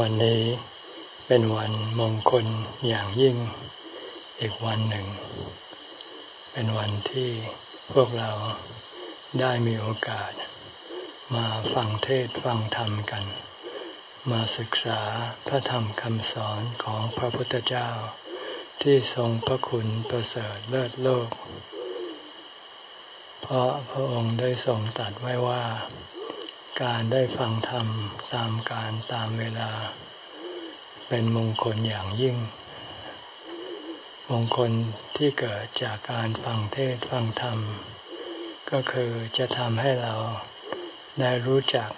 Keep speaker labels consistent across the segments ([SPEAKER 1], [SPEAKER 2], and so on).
[SPEAKER 1] วันนี้เป็นวันมงคลอย่างยิ่งอีกวันหนึ่ง เป็นวันที่พวกเราได้มีโอกาส มาฟังเทศฟังธรรมกัน มาศึกษาพระธรรมคำสอนของพระพุทธเจ้า ที่ทรงพระคุณประเสริฐเลิศโลก เพราะพระองค์ได้ทรงตัดไว้ว่า การได้ฟังธรรมตามการตามเวลา เป็นมงคลอย่างยิ่ง มงคลที่เกิดจากการฟังเทศฟังธรรม ก็คือจะทำให้เราได้รู้จัก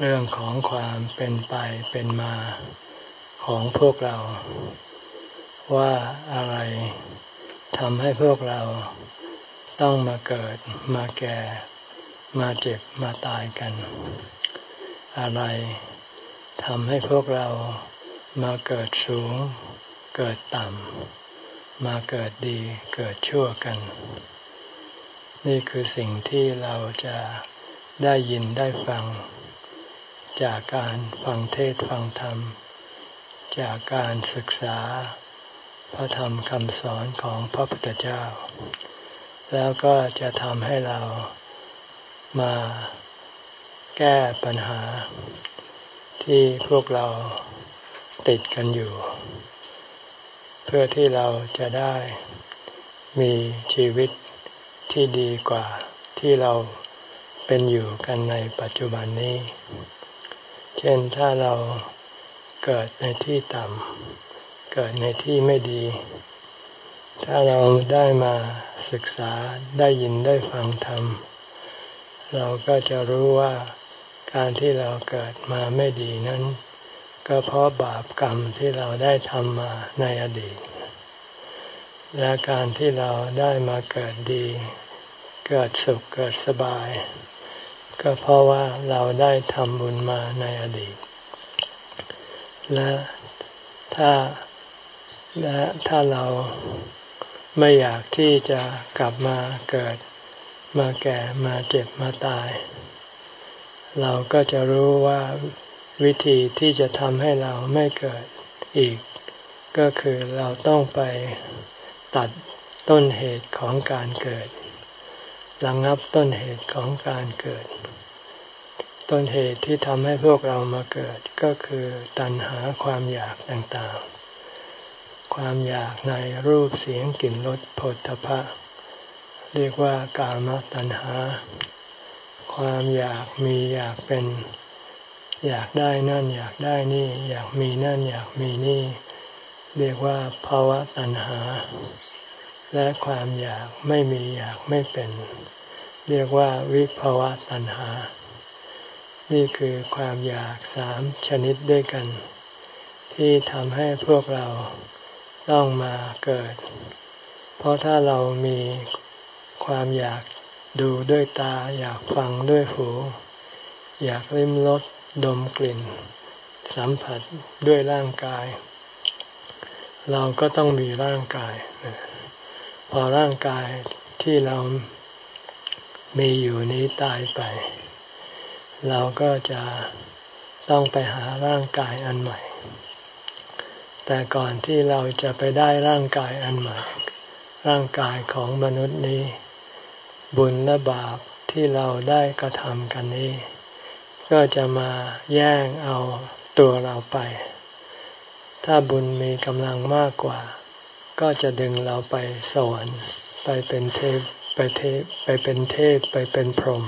[SPEAKER 1] เรื่องของความเป็นไปเป็นมาของพวกเรา ว่าอะไรทำให้พวกเราต้องมาเกิดมาแก่ มาเจ็บมาตายกัน อะไรทำให้พวกเรามาเกิดสูง เกิดต่ำ มาเกิดดีเกิดชั่วกัน นี่คือสิ่งที่เราจะได้ยินได้ฟัง จากการฟังเทศฟังธรรม จากการศึกษา พระธรรมคำสอนของพระพุทธเจ้า แล้วก็จะทำให้เรา มาแก้ปัญหา ที่พวกเราติดกันอยู่ เพื่อที่เราจะได้มีชีวิตที่ดีกว่าที่เราเป็นอยู่กันในปัจจุบันนี้ เช่นถ้าเราเกิดในที่ต่ำ เกิดในที่ไม่ดี ถ้าเราได้มาศึกษาได้ยินได้ฟังธรรม เราก็จะรู้ว่าการที่เราเกิดมาไม่ดีนั้น ก็เพราะบาปกรรมที่เราได้ทำมาในอดีต และการที่เราได้มาเกิดดี เกิดสุขเกิดสบาย ก็เพราะว่าเราได้ทำบุญมาในอดีต และถ้าและถ้าเราไม่อยากที่จะกลับมาเกิด มาแก่มาเจ็บมาตาย เราก็จะรู้ว่าวิธีที่จะทำให้เราไม่เกิดอีก ก็คือเราต้องไปตัดต้นเหตุของการเกิดระงับต้นเหตุของการเกิด ต้นเหตุที่ทำให้พวกเรามาเกิดก็คือตัณหาความอยากต่างๆ ความอยากในรูปเสียงกลิ่นรสผลทพะ เรียกว่ากามตัณหา ความอยากมีอยากเป็น อยากได้นั่น อยากได้นี่ อยากมีนั่น อยากมีนี่ เรียกว่าภาวะตัณหา และความอยากไม่มีอยากไม่เป็น เรียกว่าวิภาวะตัณหา นี่คือความอยากสามชนิดด้วยกัน ที่ทำให้พวกเราต้องมาเกิด เพราะถ้าเรามี ความอยากดูด้วยตา อยากฟังด้วยหู อยากลิ้มรสดมกลิ่น สัมผัสด้วยร่างกาย เราก็ต้องมีร่างกาย พอร่างกายที่เรามีอยู่นี้ตายไป เราก็จะต้องไปหาร่างกายอันใหม่ แต่ก่อนที่เราจะไปได้ร่างกายอันใหม่ ร่างกายของมนุษย์นี้ บุญและบาปที่เราได้กระทำกันนี้ ก็จะมาแย่งเอาตัวเราไป ถ้าบุญมีกำลังมากกว่า ก็จะดึงเราไปสวรรค์ไปเป็นเทพไปเทพไปเป็นเทพไปเป็นพรหม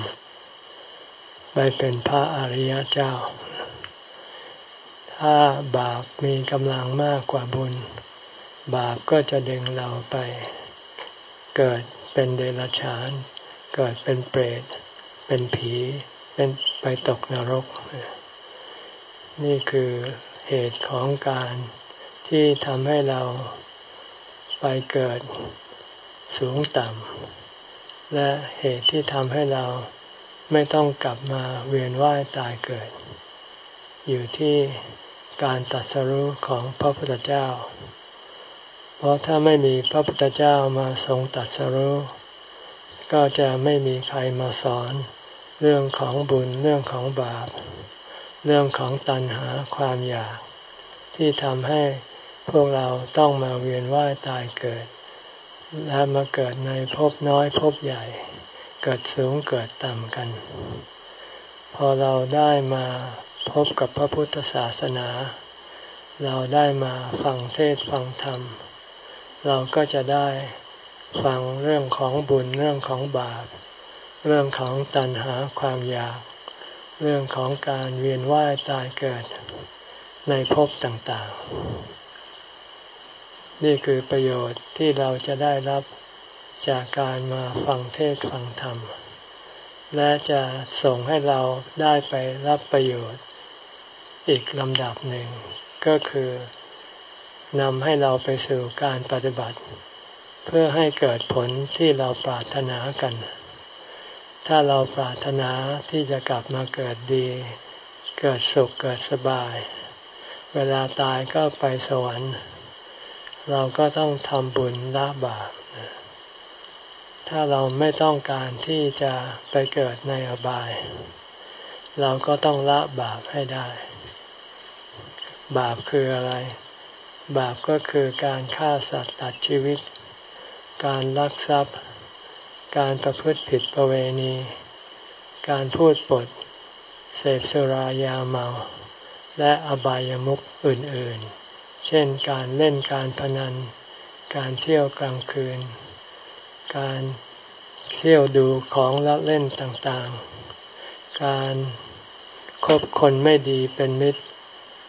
[SPEAKER 1] ไปเป็นพระอริยเจ้า ถ้าบาปมีกำลังมากกว่าบุญ บาปก็จะดึงเราไป เกิดเป็นเดรัจฉาน เกิดเป็นเปรต เป็นผี เป็นไปตกนรก นี่คือเหตุของการที่ทำให้เราไปเกิดสูงต่ำ และเหตุที่ทำให้เราไม่ต้องกลับมาเวียนว่ายตายเกิด อยู่ที่การตัดสรู้ของพระพุทธเจ้า เพราะถ้าไม่มีพระพุทธเจ้ามาทรงตัดสรู้ ก็จะไม่มีใครมาสอน เรื่องของบุญเรื่องของบาป เรื่องของตัณหาความอยาก ที่ทำให้พวกเราต้องมาเวียนว่ายตายเกิด และมาเกิดในภพน้อยภพใหญ่ เกิดสูงเกิดต่ำกัน พอเราได้มาพบกับพระพุทธศาสนา เราได้มาฟังเทศฟังธรรม เราก็จะได้ ฟังเรื่องของบุญเรื่องของบาป เรื่องของตัณหาความอยาก เรื่องของการเวียนว่ายตายเกิด ในภพต่างๆ นี่คือประโยชน์ที่เราจะได้รับจากการมาฟังเทศฟังธรรม และจะส่งให้เราได้ไปรับประโยชน์ อีกลำดับหนึ่ง ก็คือนำให้เราไปสู่การปฏิบัติ เพื่อให้เกิดผลที่เราปรารถนากัน ถ้าเราปรารถนาที่จะกลับมาเกิดดี เกิดสุขเกิดสบาย เวลาตายก็ไปสวรรค์ เราก็ต้องทำบุญละบาป ถ้าเราไม่ต้องการที่จะไปเกิดในอบาย เราก็ต้องละบาปให้ได้ บาปคืออะไร บาปก็คือการฆ่าสัตว์ตัดชีวิต การลักทรัพย์ การประพฤติผิดประเวณี การพูดปด เสพสุรายาเมา และอบายามุขอื่นๆ เช่นการเล่นการพนัน การเที่ยวกลางคืน การเที่ยวดูของละเล่นต่างๆ การคบคนไม่ดีเป็นมิตร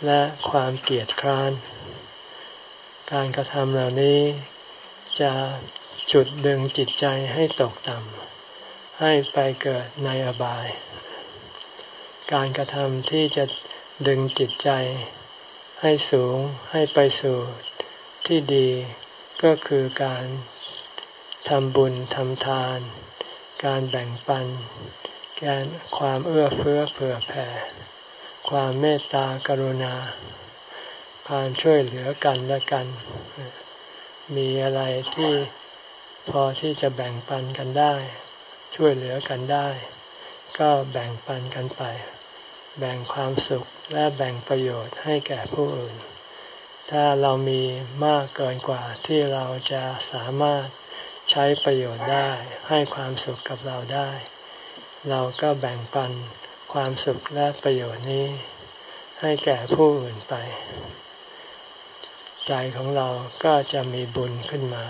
[SPEAKER 1] และความเกลียดคร้าน การกระทำเหล่านี้จะ จุดดึงจิตใจให้ตกต่ำให้ไปเกิดในอบาย การกระทำที่จะดึงจิตใจให้สูงให้ไปสู่ที่ดีก็คือการทำบุญทำทาน การแบ่งปัน การความเอื้อเฟื้อเผื่อแผ่ ความเมตตากรุณา การช่วยเหลือกันและกัน มีอะไรที่ พอที่จะแบ่งปันกันได้ ช่วยเหลือกันได้ ก็แบ่งปันกันไป แบ่งความสุขและแบ่งประโยชน์ให้แก่ผู้อื่น ถ้าเรามีมากเกินกว่าที่เราจะสามารถใช้ประโยชน์ได้ให้ความสุขกับเราได้ เราก็แบ่งปันความสุขและประโยชน์นี้ให้แก่ผู้อื่นไป ใจของเราก็จะมีบุญขึ้นมา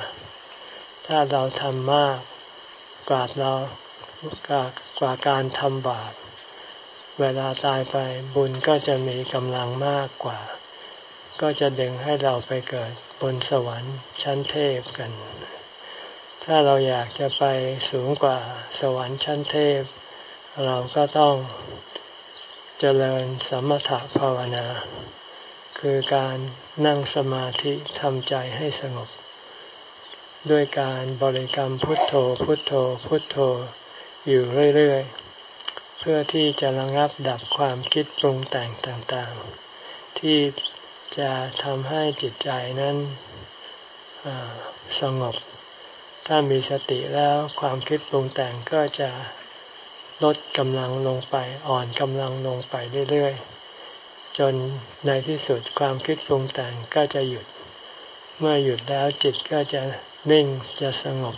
[SPEAKER 1] ถ้าเราทำมากกว่าเรากว่าการทำบาปเวลาตายไปบุญก็จะมีกำลังมากกว่า ก็จะดึงให้เราไปเกิดบนสวรรค์ชั้นเทพกัน ถ้าเราอยากจะไปสูงกว่าสวรรค์ชั้นเทพ เราก็ต้องเจริญสมถะภาวนา คือการนั่งสมาธิทำใจให้สงบ ด้วยการบริกรรมพุทโธพุทโธพุทโธอยู่เรื่อยๆ เพื่อที่จะระงับดับความคิดปรุงแต่งต่างๆ ที่จะทำให้จิตใจนั้นสงบ ถ้ามีสติแล้วความคิดปรุงแต่งก็จะลดกำลังลงไปอ่อนกำลังลงไปเรื่อยๆ จนในที่สุดความคิดปรุงแต่งก็จะหยุด เมื่อหยุดแล้วจิตก็จะ นิ่งจะสงบ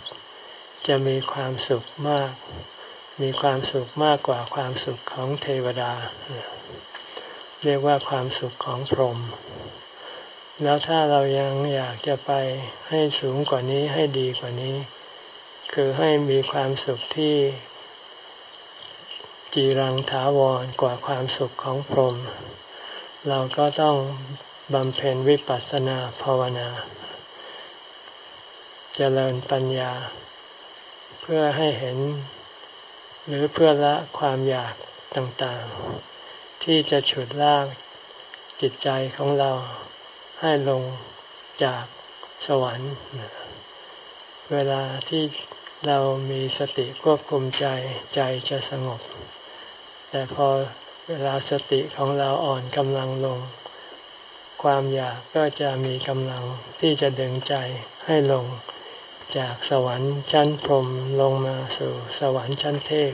[SPEAKER 1] จะมีความสุขมาก มีความสุขมากกว่าความสุขของเทวดา เรียกว่าความสุขของพรหมแล้วถ้าเรายังอยากจะไปให้สูงกว่านี้ให้ดีกว่านี้ คือให้มีความสุขที่ จีรังถาวรกว่าความสุขของพรหมเราก็ต้องบำเพ็ญวิปัสสนาภาวนา เจริญปัญญา เพื่อให้เห็น หรือเพื่อละความอยากต่างๆ ที่จะฉุดลากจิตใจของเราให้ลงจากสวรรค์ เวลาที่เรามีสติควบคุมใจใจจะสงบ แต่พอเวลาสติของเราอ่อนกำลังลง ความอยากก็จะมีกำลังที่จะดึงใจให้ลง จากสวรรค์ชั้นพรมลงมาสู่สวรรค์ชั้นเทพ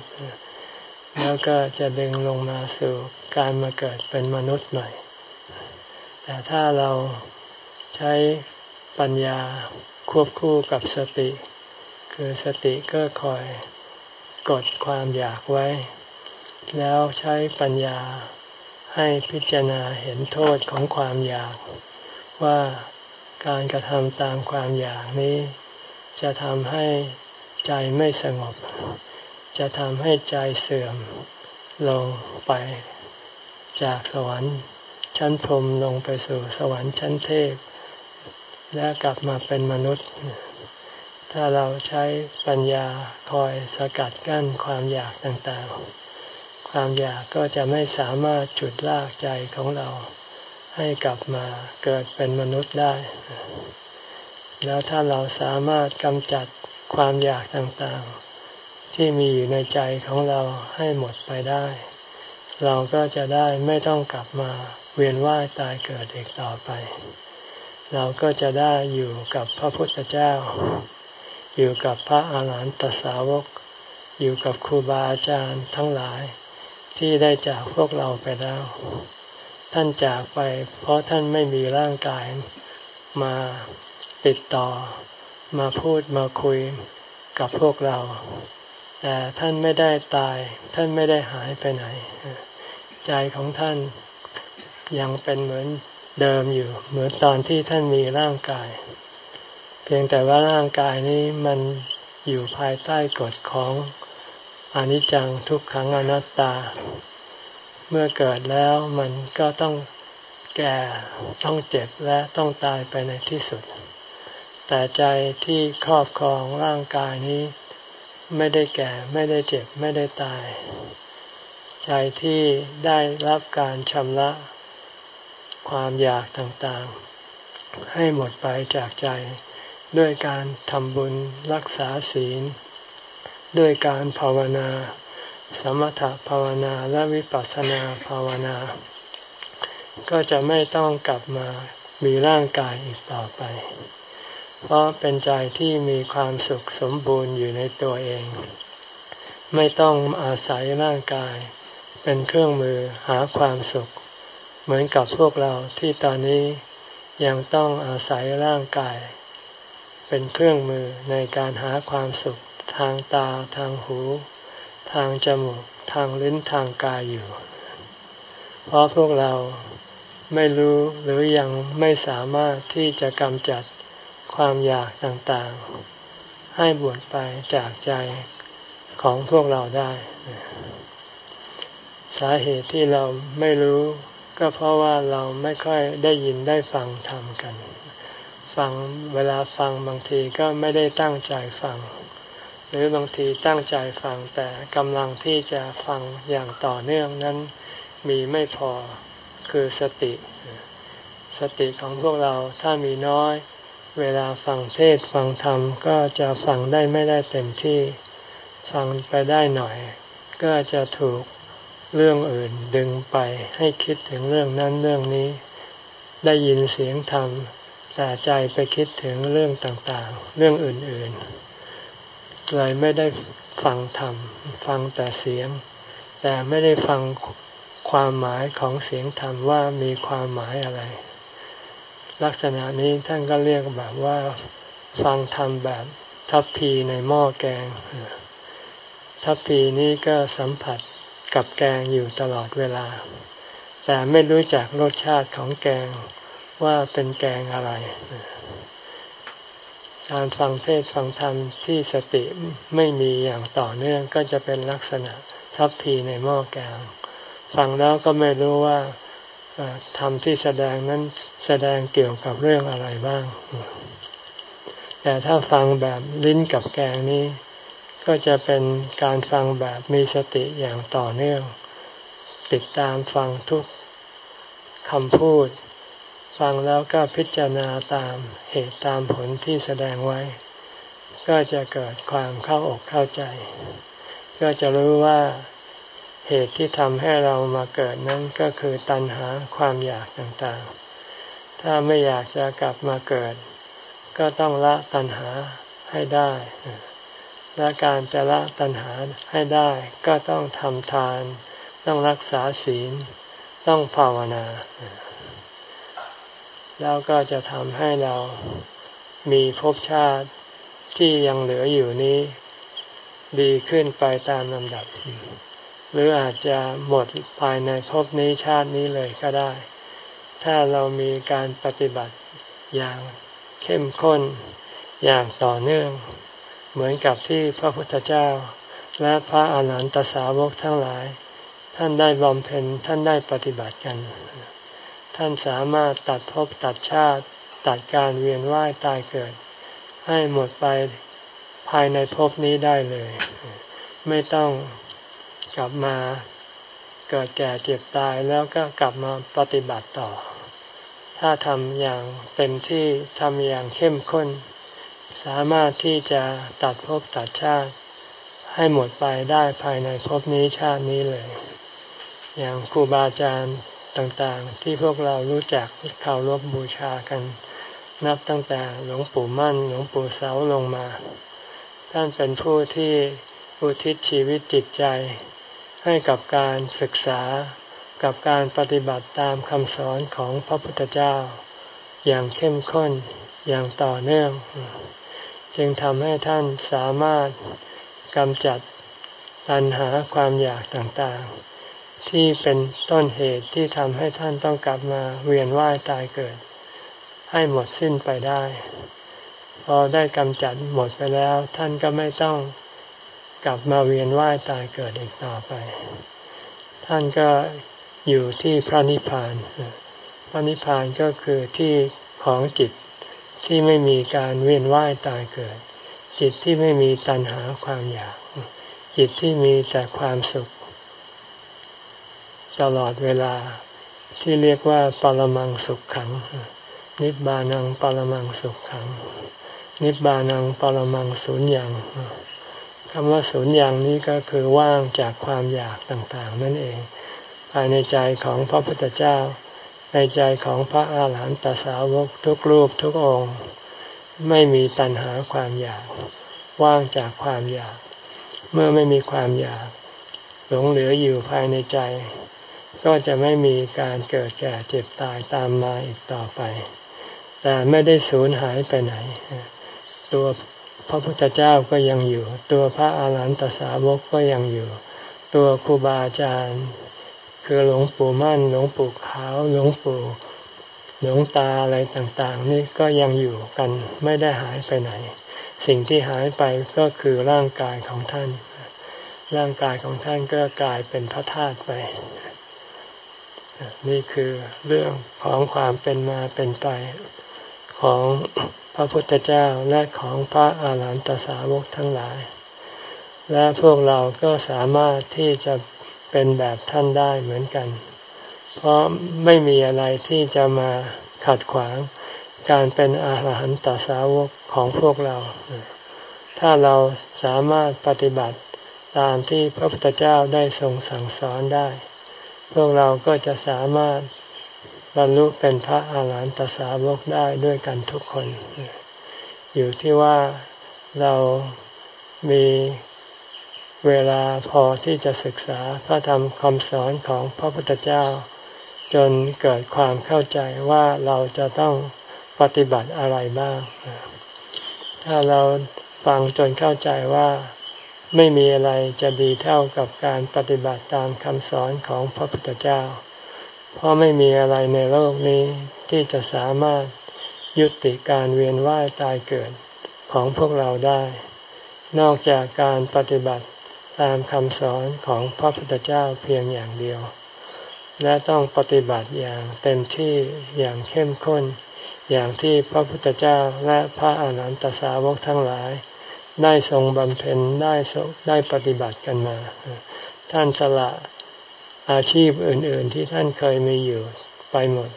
[SPEAKER 1] แล้วก็จะดึงลงมาสู่การมาเกิดเป็นมนุษย์ใหม่ แต่ถ้าเราใช้ปัญญาควบคู่กับสติ คือสติก็คอยกดความอยากไว้ แล้วใช้ปัญญาให้พิจารณาเห็นโทษของความอยาก ว่าการกระทำตามความอยากนี้ จะทำให้ใจไม่สงบ จะทำให้ใจเสื่อมลงไป จากสวรรค์ชั้นพรมลงไปสู่สวรรค์ชั้นเทพ และกลับมาเป็นมนุษย์ ถ้าเราใช้ปัญญาคอยสกัดกั้นความอยากต่างๆ ความอยากก็จะไม่สามารถฉุดลากใจของเราให้กลับมาเกิดเป็นมนุษย์ได้ แล้วถ้าเราสามารถกำจัดความอยากต่างๆ ที่มีอยู่ในใจของเราให้หมดไปได้ เราก็จะได้ไม่ต้องกลับมาเวียนว่ายตายเกิดอีกต่อไป เราก็จะได้อยู่กับพระพุทธเจ้า อยู่กับพระอาหารหันตสาวก อยู่กับครูบาอาจารย์ทั้งหลายที่ได้จากพวกเราไปแล้ว ท่านจากไปเพราะท่านไม่มีร่างกายมา ติดต่อมาพูดมาคุยกับพวกเรา แต่ท่านไม่ได้ตาย ท่านไม่ได้หายไปไหน ใจของท่านยังเป็นเหมือนเดิมอยู่ เหมือนตอนที่ท่านมีร่างกาย เพียงแต่ว่าร่างกายนี้มันอยู่ภายใต้กฎของอนิจจังทุกขังอนัตตา เมื่อเกิดแล้วมันก็ต้องแก่ต้องเจ็บและต้องตายไปในที่สุด แต่ใจที่ครอบครองร่างกายนี้ ไม่ได้แก่ไม่ได้เจ็บไม่ได้ตาย ใจที่ได้รับการชำระความอยากต่างๆ ให้หมดไปจากใจ ด้วยการทำบุญรักษาศีล ด้วยการภาวนา สมถภาวนาและวิปัสสนาภาวนา ก็จะไม่ต้องกลับมามีร่างกายอีกต่อไป เพราะเป็นใจที่มีความสุขสมบูรณ์อยู่ในตัวเอง ไม่ต้องอาศัยร่างกาย เป็นเครื่องมือหาความสุข เหมือนกับพวกเราที่ตอนนี้ยังต้องอาศัยร่างกาย เป็นเครื่องมือในการหาความสุข ทางตาทางหู ทางจมูก ทางลิ้นทางกายอยู่ เพราะพวกเราไม่รู้หรือยังไม่สามารถที่จะกำจัด ความอยากต่างๆ ให้บวชไปจากใจของพวกเราได้ สาเหตุที่เราไม่รู้ ก็เพราะว่าเราไม่ค่อยได้ยินได้ฟังทำกัน ฟังเวลาฟังบางทีก็ไม่ได้ตั้งใจฟัง หรือบางทีตั้งใจฟังแต่กำลังที่จะฟังอย่างต่อเนื่องนั้นมีไม่พอคือสติ สติของพวกเราถ้ามีน้อย เวลาฟังเทศฟังธรรมก็จะฟังได้ไม่ได้เต็มที่ ฟังไปได้หน่อย ก็จะถูกเรื่องอื่นดึงไปให้คิดถึงเรื่องนั้นเรื่องนี้ ได้ยินเสียงธรรมแต่ใจไปคิดถึงเรื่องต่างๆ เรื่องอื่นๆเลยไม่ได้ฟังธรรมฟังแต่เสียง แต่ไม่ได้ฟังความหมายของเสียงธรรมว่ามีความหมายอะไร ลักษณะนี้ท่านก็เรียกแบบว่าฟังธรรมแบบทัพพีในหม้อแกง ทัพพีนี้ก็สัมผัสกับแกงอยู่ตลอดเวลา แต่ไม่รู้จักรสชาติของแกงว่าเป็นแกงอะไร การฟังเทศฟังธรรมที่สติไม่มีอย่างต่อเนื่องก็จะเป็นลักษณะทัพพีในหม้อแกง ฟังแล้วก็ไม่รู้ว่า ธรรมที่แสดงนั้นแสดงเกี่ยวกับเรื่องอะไรบ้าง แต่ถ้าฟังแบบลิ้นกับแกงนี้ ก็จะเป็นการฟังแบบมีสติอย่างต่อเนื่อง ติดตามฟังทุกคำพูด ฟังแล้วก็พิจารณาตามเหตุตามผลที่แสดงไว้ ก็จะเกิดความเข้าอกเข้าใจ ก็จะรู้ว่า เหตุที่ทำให้เรามาเกิดนั้นก็คือตัณหาความอยากต่างๆ ถ้าไม่อยากจะกลับมาเกิด ก็ต้องละตัณหาให้ได้ และการจะละตัณหาให้ได้ก็ต้องทำทาน ต้องรักษาศีล ต้องภาวนา แล้วก็จะทำให้เรามีภพชาติที่ยังเหลืออยู่นี้ ดีขึ้นไปตามลำดับ หรืออาจจะหมดภายในภพนี้ชาตินี้เลยก็ได้ ถ้าเรามีการปฏิบัติอย่างเข้มข้นอย่างต่อเนื่อง เหมือนกับที่พระพุทธเจ้า และพระอาหารหันตสาวกทั้งหลาย ท่านได้บำเพ็ญท่านได้ปฏิบัติกัน ท่านสามารถตัดภพตัดชาติตัดการเวียนว่ายตายเกิด ให้หมดไปภายในภพนี้ได้เลย ไม่ต้อง กลับมาเกิดแก่เจ็บตายแล้วก็กลับมาปฏิบัติต่อ ถ้าทำอย่างเต็มที่ทำอย่างเข้มข้น สามารถที่จะตัดภพตัดชาติ ให้หมดไปได้ภายในภพนี้ชาตินี้เลย อย่างครูบาอาจารย์ต่างๆ ที่พวกเรารู้จักเคารพบูชากัน นับตั้งแต่หลวงปู่มั่นหลวงปู่เสาลงมา ท่านเป็นผู้ที่อุทิศชีวิตจิตใจ ให้กับการศึกษากับการปฏิบัติตามคำสอนของพระพุทธเจ้า อย่างเข้มข้นอย่างต่อเนื่อง จึงทำให้ท่านสามารถกำจัดตัณหาความอยากต่างๆ ที่เป็นต้นเหตุที่ทำให้ท่านต้องกลับมาเวียนว่ายตายเกิด ให้หมดสิ้นไปได้ พอได้กำจัดหมดไปแล้ว ท่านก็ไม่ต้อง กลับมาเวียนว่ายตายเกิดอีกต่อไป ท่านก็อยู่ที่พระนิพพาน พระนิพพานก็คือที่ของจิตที่ไม่มีการเวียนว่ายตายเกิด จิตที่ไม่มีตัณหาความอยาก จิตที่มีแต่ความสุข ตลอดเวลาที่เรียกว่าปรมังสุขขัง นิบานังปรมังสุขขัง นิบานังปรมังสุญญ์ คำว่าสุญญ์อย่างนี้ก็คือว่างจากความอยากต่างๆ นั่นเอง ภายในใจของพระพุทธเจ้า ในใจของพระอาหารหันตสาวกทุกรูปทุกองค์ ไม่มีตัณหาความอยาก ว่างจากความอยาก เมื่อไม่มีความอยาก หลงเหลืออยู่ภายในใจ ก็จะไม่มีการเกิดแก่เจ็บตายตามมาอีกต่อไป แต่ไม่ได้สูญหายไปไหน ตัว พระพุทธเจ้าก็ยังอยู่ ตัวพระอาหารหันตสาวกก็ยังอยู่ ตัวครูบาอาจารย์ คือหลวงปู่มั่นหลวงปู่ขาวหลวงปู่หลวงตาอะไรต่างๆ นี่ก็ยังอยู่กันไม่ได้หายไปไหน สิ่งที่หายไปก็คือร่างกายของท่าน ร่างกายของท่านก็กลายเป็นพระธาตุไป นี่คือเรื่องของความเป็นมาเป็นไป ของพระพุทธเจ้าและของพระอาหารหันตสาวกทั้งหลาย และพวกเราก็สามารถที่จะเป็นแบบท่านได้เหมือนกัน เพราะไม่มีอะไรที่จะมาขัดขวางการเป็นอาหารหันตสาวกของพวกเรา ถ้าเราสามารถปฏิบัติตามที่พระพุทธเจ้าได้ทรงสั่งสอนได้ พวกเราก็จะสามารถ บรรลุเป็นพระอาหารหันตสาวกได้ด้วยกันทุกคน อยู่ที่ว่าเรามีเวลาพอที่จะศึกษาพระธรรมคำสอนของพระพุทธเจ้า จนเกิดความเข้าใจว่าเราจะต้องปฏิบัติอะไรบ้าง ถ้าเราฟังจนเข้าใจว่าไม่มีอะไรจะดีเท่ากับการปฏิบัติตามคำสอนของพระพุทธเจ้า เพราะไม่มีอะไรในโลกนี้ที่จะสามารถยุติการเวียนว่ายตายเกิดของพวกเราได้ นอกจากการปฏิบัติตามคำสอนของพระพุทธเจ้าเพียงอย่างเดียว และต้องปฏิบัติอย่างเต็มที่อย่างเข้มข้น อย่างที่พระพุทธเจ้าและพระอาหารหันตสาวกทั้งหลาย ได้ทรงบำเพ็ญได้ได้ปฏิบัติกันมา ท่านสละ อาชีพอื่น ๆ ที่ท่านเคยมีอยู่ไปหมด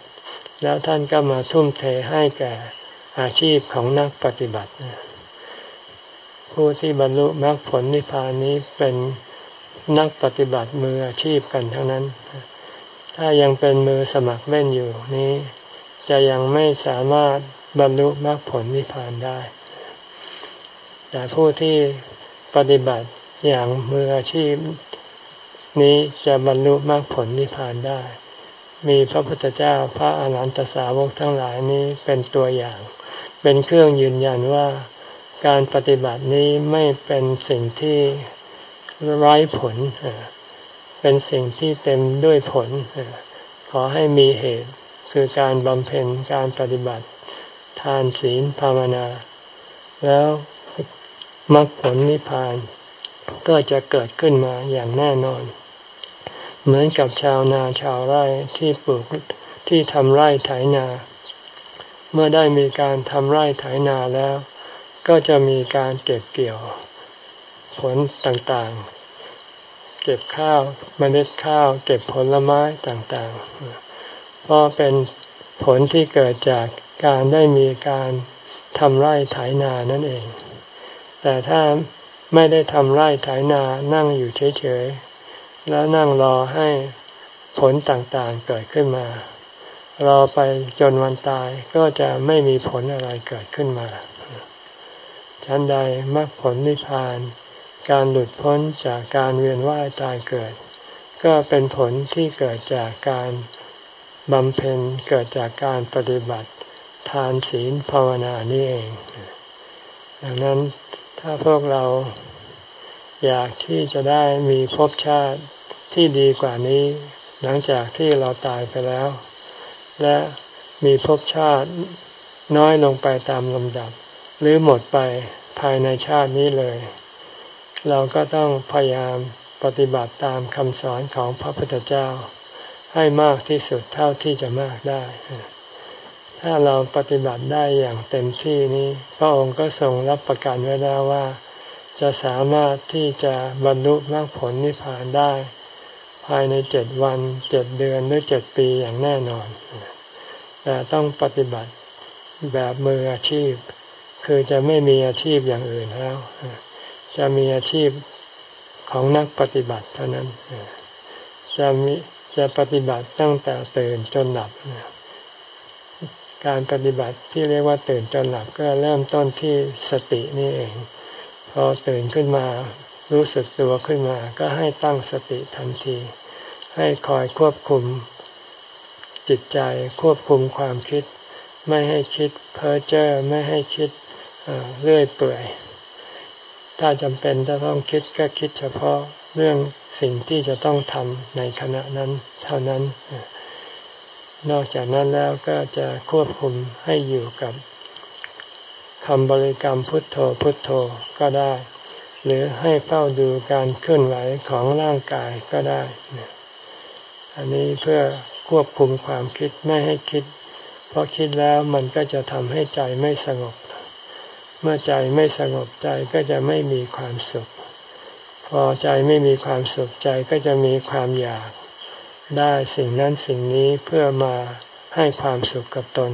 [SPEAKER 1] แล้วท่านก็มาทุ่มเทให้แก่อาชีพของนักปฏิบัติ ผู้ที่บรรลุมรรคผลนิพพานนี้เป็นนักปฏิบัติมืออาชีพกันทั้งนั้น ถ้ายังเป็นมือสมัครเล่นอยู่นี้ จะยังไม่สามารถบรรลุมรรคผลนิพพานได้ แต่ผู้ที่ปฏิบัติอย่างมืออาชีพ นี้จะบรรลุมรรคผลนิพพานได้ มีพระพุทธเจ้าพระอาหารหันตสาวกทั้งหลายนี้เป็นตัวอย่าง เป็นเครื่องยืนยันว่าการปฏิบัตินี้ไม่เป็นสิ่งที่ไร้ผล เป็นสิ่งที่เต็มด้วยผล ขอให้มีเหตุคือการบำเพ็ญการปฏิบัติ ทานศีลภาวนา แล้วมรรคผลนิพพานก็จะเกิดขึ้นมาอย่างแน่นอน เหมือนกับชาวนาชาวไร่ที่ปลูกที่ทำไร่ไถนา เมื่อได้มีการทำไร่ไถนาแล้ว ก็จะมีการเก็บเกี่ยว ผลต่างๆ เก็บข้าวเมล็ดข้าว เก็บผลไม้ต่างๆ เพราะเป็นผลที่เกิดจากการได้มีการทำไร่ไถนานั่นเอง แต่ถ้าไม่ได้ทำไร่ไถนานั่งอยู่เฉย แล้วนั่งรอให้ผลต่างๆเกิดขึ้นมา รอไปจนวันตายก็จะไม่มีผลอะไรเกิดขึ้นมา ชั้นใดมรรคผลนิพพาน การหลุดพ้นจากการเวียนว่ายตายเกิด ก็เป็นผลที่เกิดจากการบำเพ็ญเกิดจากการปฏิบัติทานศีลภาวนานี่เอง ดังนั้นถ้าพวกเรา อยากที่จะได้มีภพชาติที่ดีกว่านี้ หลังจากที่เราตายไปแล้ว และมีภพชาติน้อยลงไปตามลำดับ หรือหมดไปภายในชาตินี้เลย เราก็ต้องพยายามปฏิบัติตามคำสอนของพระพุทธเจ้า ให้มากที่สุดเท่าที่จะมากได้ ถ้าเราปฏิบัติได้อย่างเต็มที่นี้ พระองค์ก็ทรงรับประกันไว้แล้วว่า จะสามารถที่จะบรรลุมรรคผลนิพพานได้ ภายในเจ็ดวันเจ็ดเดือนหรือเจ็ดปีอย่างแน่นอน แต่ต้องปฏิบัติแบบมืออาชีพ คือจะไม่มีอาชีพอย่างอื่นแล้ว จะมีอาชีพของนักปฏิบัติเท่านั้นจะมีจะปฏิบัติตั้งแต่ตื่นจนหลับ การปฏิบัติที่เรียกว่าตื่นจนหลับก็เริ่มต้นที่สตินี่เอง อตื่นขึ้นมารู้สึกตัวขึ้นมา ก็ให้ตั้งสติทันที ให้คอยควบคุมจิตใจควบคุมความคิด ไม่ให้คิดเพ้อเจ้อไม่ให้คิดเรื่อยเปื่อย ถ้าจำเป็นจะต้องคิดก็คิดเฉพาะเรื่องสิ่งที่จะต้องทำในขณะนั้นเท่านั้น นอกจากนั้นแล้วก็จะควบคุมให้อยู่กับ คำบริกรรมพุทโธพุทโธก็ได้ หรือให้เฝ้าดูการเคลื่อนไหวของร่างกายก็ได้ อันนี้เพื่อควบคุมความคิดไม่ให้คิด เพราะคิดแล้วมันก็จะทำให้ใจไม่สงบ เมื่อใจไม่สงบใจก็จะไม่มีความสุข พอใจไม่มีความสุขใจก็จะมีความอยาก ได้สิ่งนั้นสิ่งนี้เพื่อมาให้ความสุขกับตน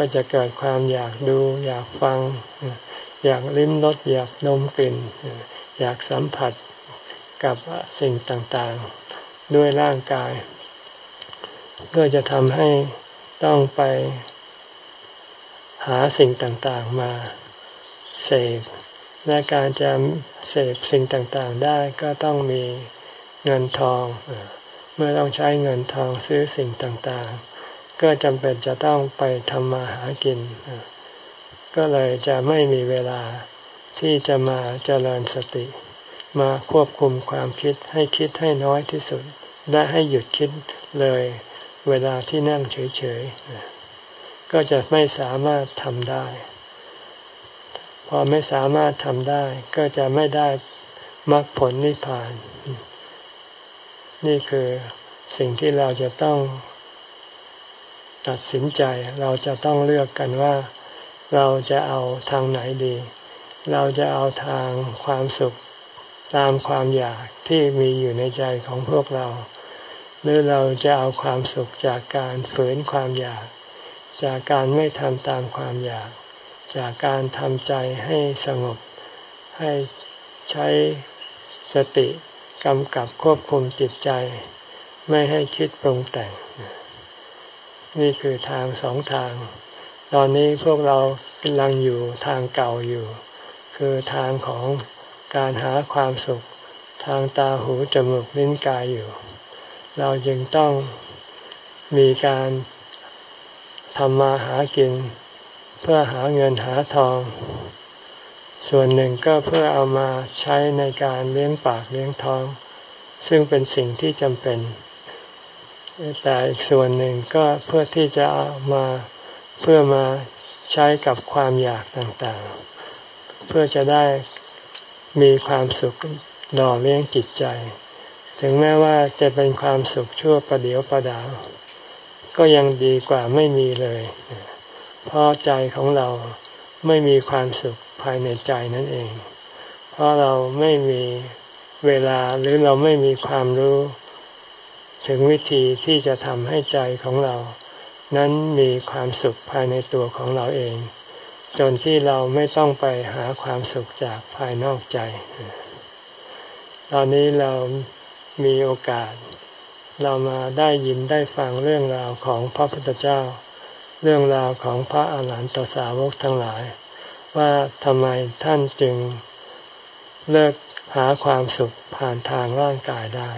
[SPEAKER 1] ก็จะเกิดความอยากดู อยากฟัง อยากลิ้มรสอยากดมกลิ่น อยากสัมผัสกับสิ่งต่างๆ ด้วยร่างกาย ก็จะทำให้ต้องไปหาสิ่งต่างๆมาเสพและการจะเสพสิ่งต่างๆได้ก็ต้องมีเงินทอง เมื่อต้องใช้เงินทองซื้อสิ่งต่างๆ ก็จำเป็นจะต้องไปทำมาหากิน ก็เลยจะไม่มีเวลาที่จะมาเจริญสติ มาควบคุมความคิดให้คิดให้น้อยที่สุดและให้หยุดคิดเลยเวลาที่นั่งเฉยๆ ก็จะไม่สามารถทำได้ พอไม่สามารถทำได้ ก็จะไม่ได้มรรคผลนิพพาน นี่คือสิ่งที่เราจะต้อง ตัดสินใจเราจะต้องเลือกกันว่า เราจะเอาทางไหนดี เราจะเอาทางความสุขตามความอยากที่มีอยู่ในใจของพวกเรา หรือเราจะเอาความสุขจากการฝืนความอยาก จากการไม่ทำตามความอยาก จากการทำใจให้สงบ ให้ใช้สติกำกับควบคุมจิตใจ ไม่ให้คิดปรุงแต่ง นี่คือทางสองทาง ตอนนี้พวกเรากำลังอยู่ทางเก่าอยู่ คือทางของการหาความสุข ทางตาหูจมูกลิ้นกายอยู่ เราจึงต้องมีการทำมาหากิน เพื่อหาเงินหาทอง ส่วนหนึ่งก็เพื่อเอามาใช้ในการเลี้ยงปากเลี้ยงท้อง ซึ่งเป็นสิ่งที่จำเป็น แต่อีกส่วนหนึ่งก็เพื่อที่จะามาเพื่อมาใช้กับความอยากต่างๆ เพื่อจะได้มีความสุขหล่อเลี้ยงจิตใจ ถึงแม้ว่าจะเป็นความสุขชั่วประเดียวประดาว ก็ยังดีกว่าไม่มีเลย เพราะใจของเราไม่มีความสุขภายในใจนั่นเอง เพราะเราไม่มีเวลาหรือเราไม่มีความรู้ ถึงวิธีที่จะทำให้ใจของเรา นั้นมีความสุขภายในตัวของเราเอง จนที่เราไม่ต้องไปหาความสุขจากภายนอกใจ ตอนนี้เรามีโอกาส เรามาได้ยินได้ฟังเรื่องราวของพระพุทธเจ้า เรื่องราวของพระอาหารหันตสาวกทั้งหลาย ว่าทำไมท่านจึงเลิกหาความสุขผ่านทางร่างกายได้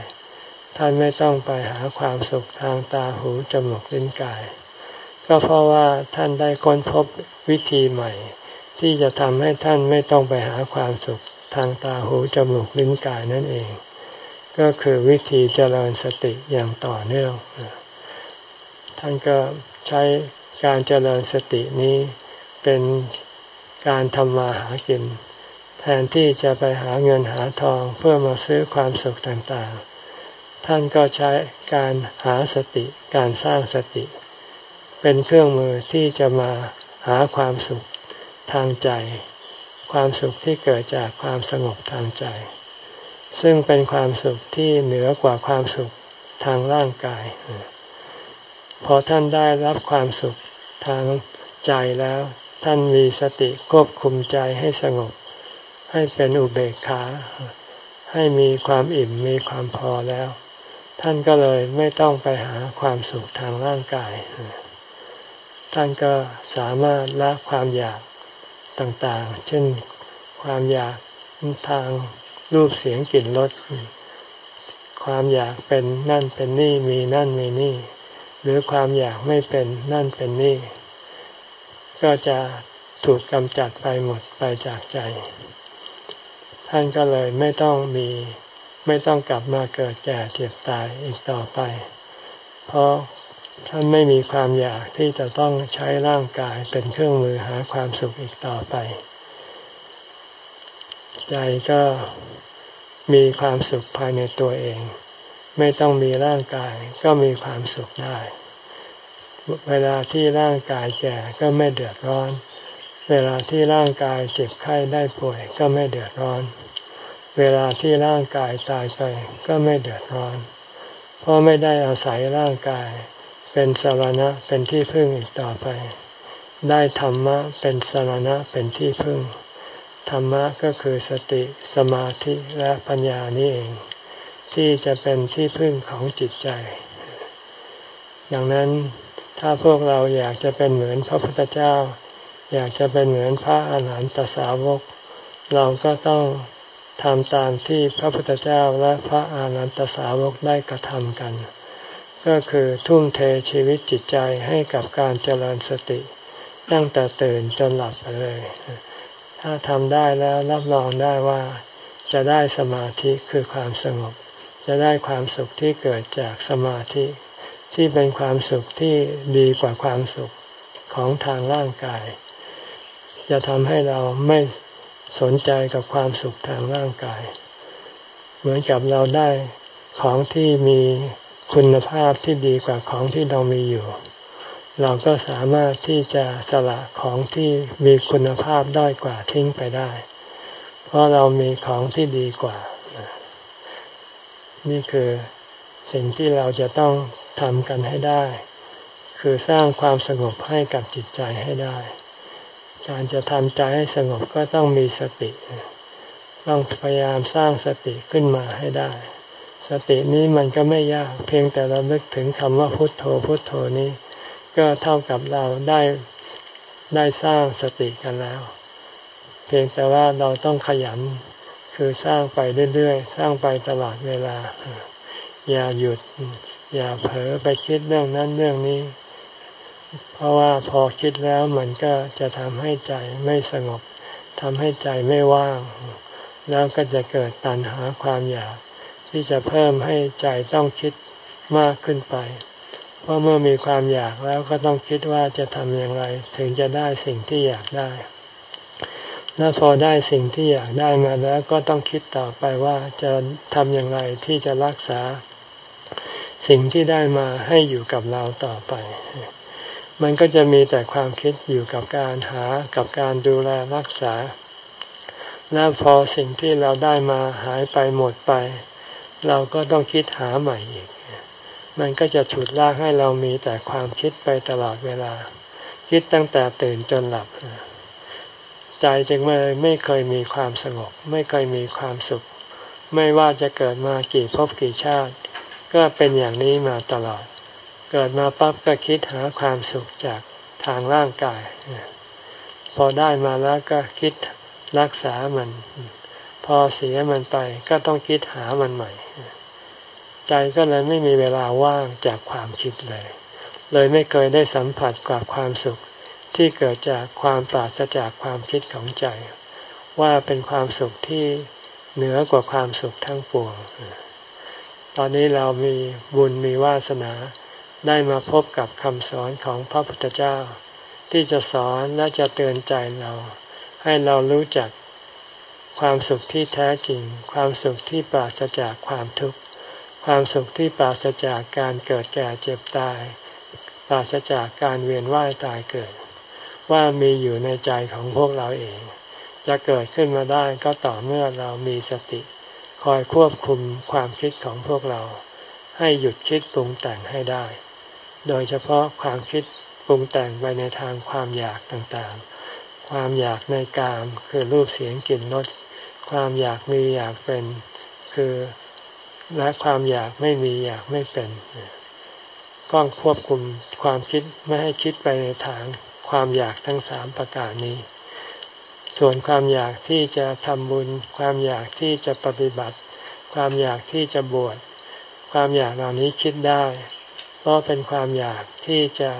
[SPEAKER 1] ท่านไม่ต้องไปหาความสุขทางตาหูจมูกลิ้นกาย ก็เพราะว่าท่านได้ค้นพบวิธีใหม่ ที่จะทำให้ท่านไม่ต้องไปหาความสุขทางตาหูจมูกลิ้นกายนั่นเอง ก็คือวิธีเจริญสติอย่างต่อเนื่อง ท่านก็ใช้การเจริญสตินี้เป็นการทำมาหากิน แทนที่จะไปหาเงินหาทองเพื่อมาซื้อความสุขต่างๆ ท่านก็ใช้การหาสติการสร้างสติ เป็นเครื่องมือที่จะมาหาความสุขทางใจ ความสุขที่เกิดจากความสงบทางใจ ซึ่งเป็นความสุขที่เหนือกว่าความสุขทางร่างกาย พอท่านได้รับความสุขทางใจแล้ว ท่านมีสติควบคุมใจให้สงบ ให้เป็นอุเบกขา ให้มีความอิ่มมีความพอแล้ว ท่านก็เลยไม่ต้องไปหาความสุขทางร่างกาย ท่านก็สามารถละความอยากต่างๆ เช่นความอยากทางรูปเสียงกลิ่นรสความอยากเป็นนั่นเป็นนี่มีนั่นมีนี่ หรือความอยากไม่เป็นนั่นเป็นนี่ ก็จะถูกกำจัดไปหมดไปจากใจ ท่านก็เลยไม่ต้องมี ไม่ต้องกลับมาเกิดแก่เจ็บตายอีกต่อไป เพราะท่านไม่มีความอยากที่จะต้องใช้ร่างกายเป็นเครื่องมือหาความสุขอีกต่อไป ใจก็มีความสุขภายในตัวเอง ไม่ต้องมีร่างกายก็มีความสุขได้ เวลาที่ร่างกายแก่ก็ไม่เดือดร้อน เวลาที่ร่างกายเจ็บไข้ได้ป่วยก็ไม่เดือดร้อนเเวลาที่ร่างกายตายไปก็ไม่เดือดร้อน เพราะไม่ได้อาศัยร่างกาย เป็นสารณะเป็นที่พึ่งอีกต่อไป ได้ธรรมะเป็นสารณะเป็นที่พึ่ง ธรรมะก็คือสติสมาธิและปัญญานี่เอง ที่จะเป็นที่พึ่งของจิตใจ ดังนั้นถ้าพวกเราอยากจะเป็นเหมือนพระพุทธเจ้า อยากจะเป็นเหมือนพระอาหารหันตสาวก เราก็ต้อง ทำตามที่พระพุทธเจ้าและพระอาหารหันตสาวกได้กระทำกัน ก็คือทุ่มเทชีวิตจิตใจให้กับการเจริญสติตั้งแต่ตื่นจนหลับไปเลย ถ้าทำได้แล้วรับรองได้ว่าจะได้สมาธิคือความสงบ จะได้ความสุขที่เกิดจากสมาธิ ที่เป็นความสุขที่ดีกว่าความสุขของทางร่างกาย จะทำให้เราไม่ สนใจกับความสุขทางร่างกาย เหมือนกับเราได้ของที่มีคุณภาพที่ดีกว่าของที่เรามีอยู่ เราก็สามารถที่จะสละของที่มีคุณภาพด้อยกว่าทิ้งไปได้ เพราะเรามีของที่ดีกว่า นี่คือสิ่งที่เราจะต้องทำกันให้ได้ คือสร้างความสงบให้กับจิตใจให้ได้ การจะทำใจให้สงบก็ต้องมีสติ ต้องพยายามสร้างสติขึ้นมาให้ได้ สตินี้มันก็ไม่ยากเพียงแต่เรานึกถึงคำว่าพุทโธพุทโธนี้ ก็เท่ากับเราได้ได้สร้างสติกันแล้ว เพียงแต่ว่าเราต้องขยันคือสร้างไปเรื่อยๆ สร้างไปตลอดเวลา อย่าหยุด อย่าเผลอไปคิดเรื่องนั้นเรื่องนี้ เพราะว่าพอคิดแล้วมันก็จะทำให้ใจไม่สงบทำให้ใจไม่ว่าง แล้วก็จะเกิดตัณหาความอยาก ที่จะเพิ่มให้ใจต้องคิดมากขึ้นไป เพราะเมื่อมีความอยากแล้วก็ต้องคิดว่าจะทำอย่างไร ถึงจะได้สิ่งที่อยากได้แล้วพอได้สิ่งที่อยากได้มาแล้วก็ต้องคิดต่อไปว่าจะทำอย่างไรที่จะรักษา สิ่งที่ได้มาให้อยู่กับเราต่อไป มันก็จะมีแต่ความคิดอยู่กับการหากับการดูแลรักษา แล้วพอสิ่งที่เราได้มาหายไปหมดไป เราก็ต้องคิดหาใหม่อีก มันก็จะฉุดลากให้เรามีแต่ความคิดไปตลอดเวลา คิดตั้งแต่ตื่นจนหลับ ใจจึงไม่ไม่เคยมีความสงบ ไม่เคยมีความสุข ไม่ว่าจะเกิดมากี่ภพกี่ชาติ ก็เป็นอย่างนี้มาตลอด เกิดมาปั๊บก็คิดหาความสุขจากทางร่างกาย พอได้มาแล้วก็คิดรักษามัน พอเสียมันไปก็ต้องคิดหามันใหม่ ใจก็เลยไม่มีเวลาว่างจากความคิดเลย เลยไม่เคยได้สัมผัสกับความสุขที่เกิดจากความปราศจากความคิดของใจ ว่าเป็นความสุขที่เหนือกว่าความสุขทั้งปวง ตอนนี้เรามีบุญมีวาสนา ได้มาพบกับคำสอนของพระพุทธเจ้า ที่จะสอนและจะเตือนใจเรา ให้เรารู้จักความสุขที่แท้จริง ความสุขที่ปราศจากความทุกข์ความสุขที่ปราศจากการเกิดแก่เจ็บตาย ปราศจากการเวียนว่ายตายเกิด ว่ามีอยู่ในใจของพวกเราเอง จะเกิดขึ้นมาได้ก็ต่อเมื่อเรามีสติ คอยควบคุมความคิดของพวกเรา ให้หยุดคิดปรุงแต่งให้ได้ โดยเฉพาะความคิดปรุงแต่งไปในทางความอยากต่างๆ ความอยากในกามคือรูปเสียงกลิ่นรสความอยากมีอยากเป็นคือและความอยากไม่มีอยากไม่เป็นก็ควบคุมความคิดไม่ให้คิดไปในทางความอยากทั้งสามประการนี้ ส่วนความอยากที่จะทำบุญ ความอยากที่จะปฏิบัติ ความอยากที่จะบวชความอยากเหล่านี้คิดได้ เพราะเป็นความอยากที่จะ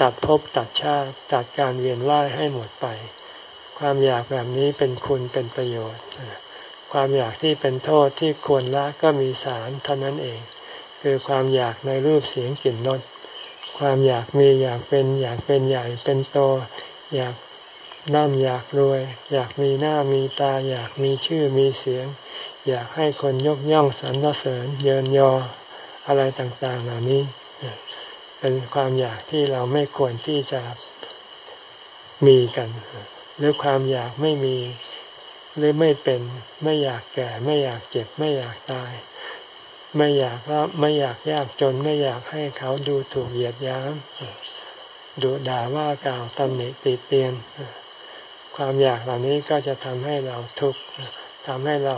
[SPEAKER 1] ตัดภพตัดชาติตัดการเวียนว่ายให้หมดไป ความอยากแบบนี้เป็นคุณเป็นประโยชน์ ความอยากที่เป็นโทษที่ควรละก็มีสามเท่านั้นเอง คือความอยากในรูปเสียงกลิ่นรสความอยากมีอยากเป็นอยากเป็นใหญ่เป็นโต อยากน่ำอยากรวย อยากมีหน้ามีตา อยากมีชื่อมีเสียง อยากให้คนยกย่องสรรเสริญเยินยออะไรต่างๆเหล่านี้ เป็นความอยากที่เราไม่ควรที่จะมีกัน หรือความอยากไม่มีหรือไม่เป็นไม่อยากแก่ ไม่อยากเจ็บ ไม่อยากตาย ไม่อยากรับไม่อยากยากจนไม่อยากให้เขาดูถูกเหยียดย้ำดูด่าว่ากล่าวตำหนิติเตียน ความอยากเหล่านี้ก็จะทำให้เราทุกข์ทำให้เรา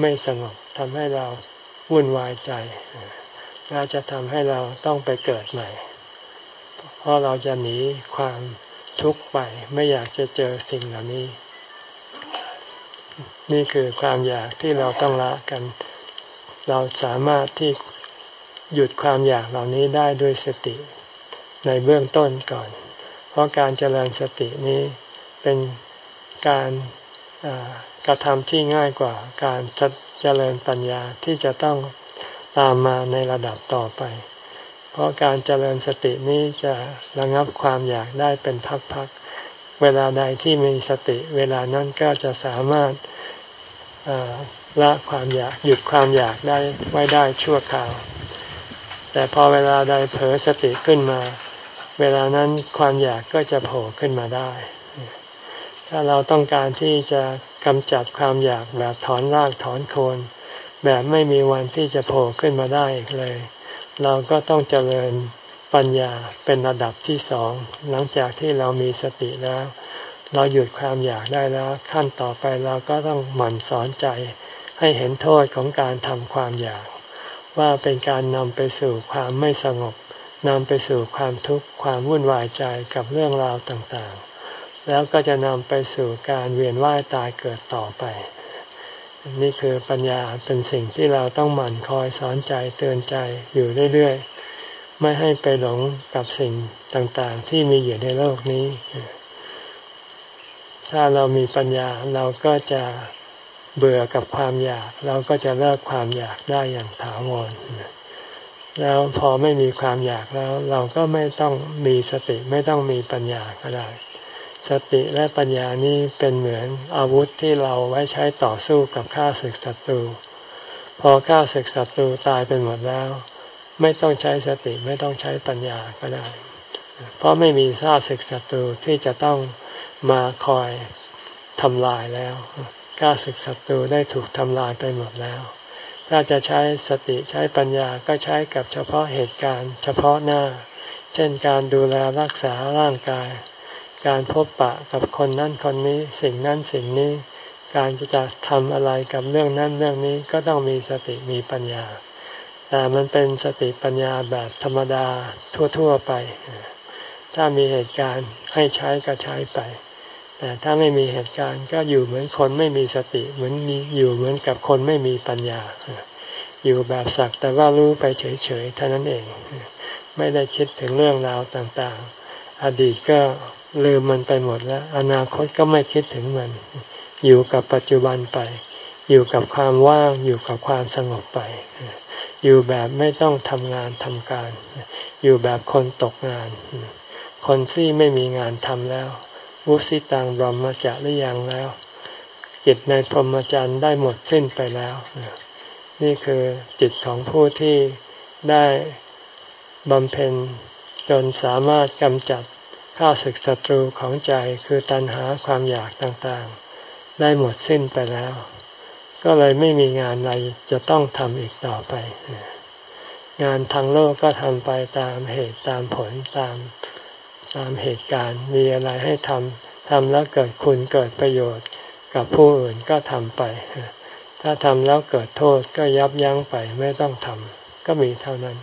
[SPEAKER 1] ไม่สงบทำให้เราวุ่นวายใจ และจะทำให้เราต้องไปเกิดใหม่ เพราะเราจะหนีความทุกข์ไปไม่อยากจะเจอสิ่งเหล่านี้ นี่คือความอยากที่เราต้องละกัน เราสามารถที่หยุดความอยากเหล่านี้ได้ด้วยสติในเบื้องต้นก่อน เพราะการเจริญสตินี้เป็นการกระทำที่ง่ายกว่าการเจริญปัญญาที่จะต้อง ตามมาในระดับต่อไป เพราะการเจริญสตินี้จะระงับความอยากได้เป็นพักๆ เวลาใดที่มีสติเวลานั้นก็จะสามารถละความอยากหยุดความอยากได้ไว้ได้ชั่วคราว แต่พอเวลาใดเผลอสติขึ้นมา เวลานั้นความอยากก็จะโผล่ขึ้นมาได้ ถ้าเราต้องการที่จะกำจัดความอยากแบบถอนรากถอนโคน แบบไม่มีวันที่จะโผล่ขึ้นมาได้อีกเลย เราก็ต้องเจริญปัญญาเป็นระดับที่สองหลังจากที่เรามีสติแล้ว เราหยุดความอยากได้แล้ว ขั้นต่อไปเราก็ต้องหมั่นสอนใจให้เห็นโทษของการทำความอยาก ว่าเป็นการนำไปสู่ความไม่สงบนำไปสู่ความทุกข์ความวุ่นวายใจกับเรื่องราวต่างๆ แล้วก็จะนำไปสู่การเวียนว่ายตายเกิดต่อไป นี่คือปัญญาเป็นสิ่งที่เราต้องหมั่นคอยสอนใจเตือนใจอยู่เรื่อยๆ ไม่ให้ไปหลงกับสิ่งต่างๆ ที่มีอยู่ในโลกนี้ ถ้าเรามีปัญญาเราก็จะเบื่อกับความอยาก เราก็จะเลิกความอยากได้อย่างถาวรแล้วพอไม่มีความอยากแล้ว เราก็ไม่ต้องมีสติไม่ต้องมีปัญญาก็ได้ สติและปัญญานี้เป็นเหมือนอาวุธที่เราไว้ใช้ต่อสู้กับข้าศึกศัตรู พอข้าศึกศัตรูตายไปหมดแล้ว ไม่ต้องใช้สติไม่ต้องใช้ปัญญาก็ได้ เพราะไม่มีข้าศึกศัตรูที่จะต้องมาคอยทำลายแล้วข้าศึกศัตรูได้ถูกทำลายไปหมดแล้ว ถ้าจะใช้สติใช้ปัญญาก็ใช้กับเฉพาะเหตุการณ์ เฉพาะหน้า เช่นการดูแลรักษาร่างกาย การพบปะกับคนนั้นคนนี้ สิ่งนั้นสิ่งนี้ การจะทำอะไรกับเรื่องนั้นเรื่องนี้ก็ต้องมีสติมีปัญญา แต่มันเป็นสติปัญญาแบบธรรมดาทั่ว ๆไป ถ้ามีเหตุการณ์ให้ใช้ก็ใช้ไป แต่ถ้าไม่มีเหตุการณ์ก็อยู่เหมือนคนไม่มีสติเหมือนมีอยู่เหมือนกับคนไม่มีปัญญา อยู่แบบสักแต่ว่ารู้ไปเฉยๆเท่านั้นเอง ไม่ได้คิดถึงเรื่องราวต่างๆ อดีตก็ ลืมมันไปหมดแล้ว อนาคตก็ไม่คิดถึงมัน อยู่กับปัจจุบันไป อยู่กับความว่างอยู่กับความสงบไป อยู่แบบไม่ต้องทำงานทำการ อยู่แบบคนตกงาน คนที่ไม่มีงานทำแล้ว วุสิตังบรมจะหรือยังแล้วจิตในพรหมจรรย์ได้หมดสิ้นไปแล้ว นี่คือจิตของผู้ที่ได้บำเพ็ญจนสามารถกำจัด ข้าศึกศัตรูของใจคือตัณหาความอยากต่างๆ ได้หมดสิ้นไปแล้ว ก็เลยไม่มีงานอะไรจะต้องทำอีกต่อไป งานทางโลกก็ทำไปตามเหตุตามผลตามตามเหตุการณ์มีอะไรให้ทำทำแล้วเกิดคุณเกิดประโยชน์กับผู้อื่นก็ทำไป ถ้าทำแล้วเกิดโทษก็ยับยั้งไปไม่ต้องทำก็มีเท่านั้น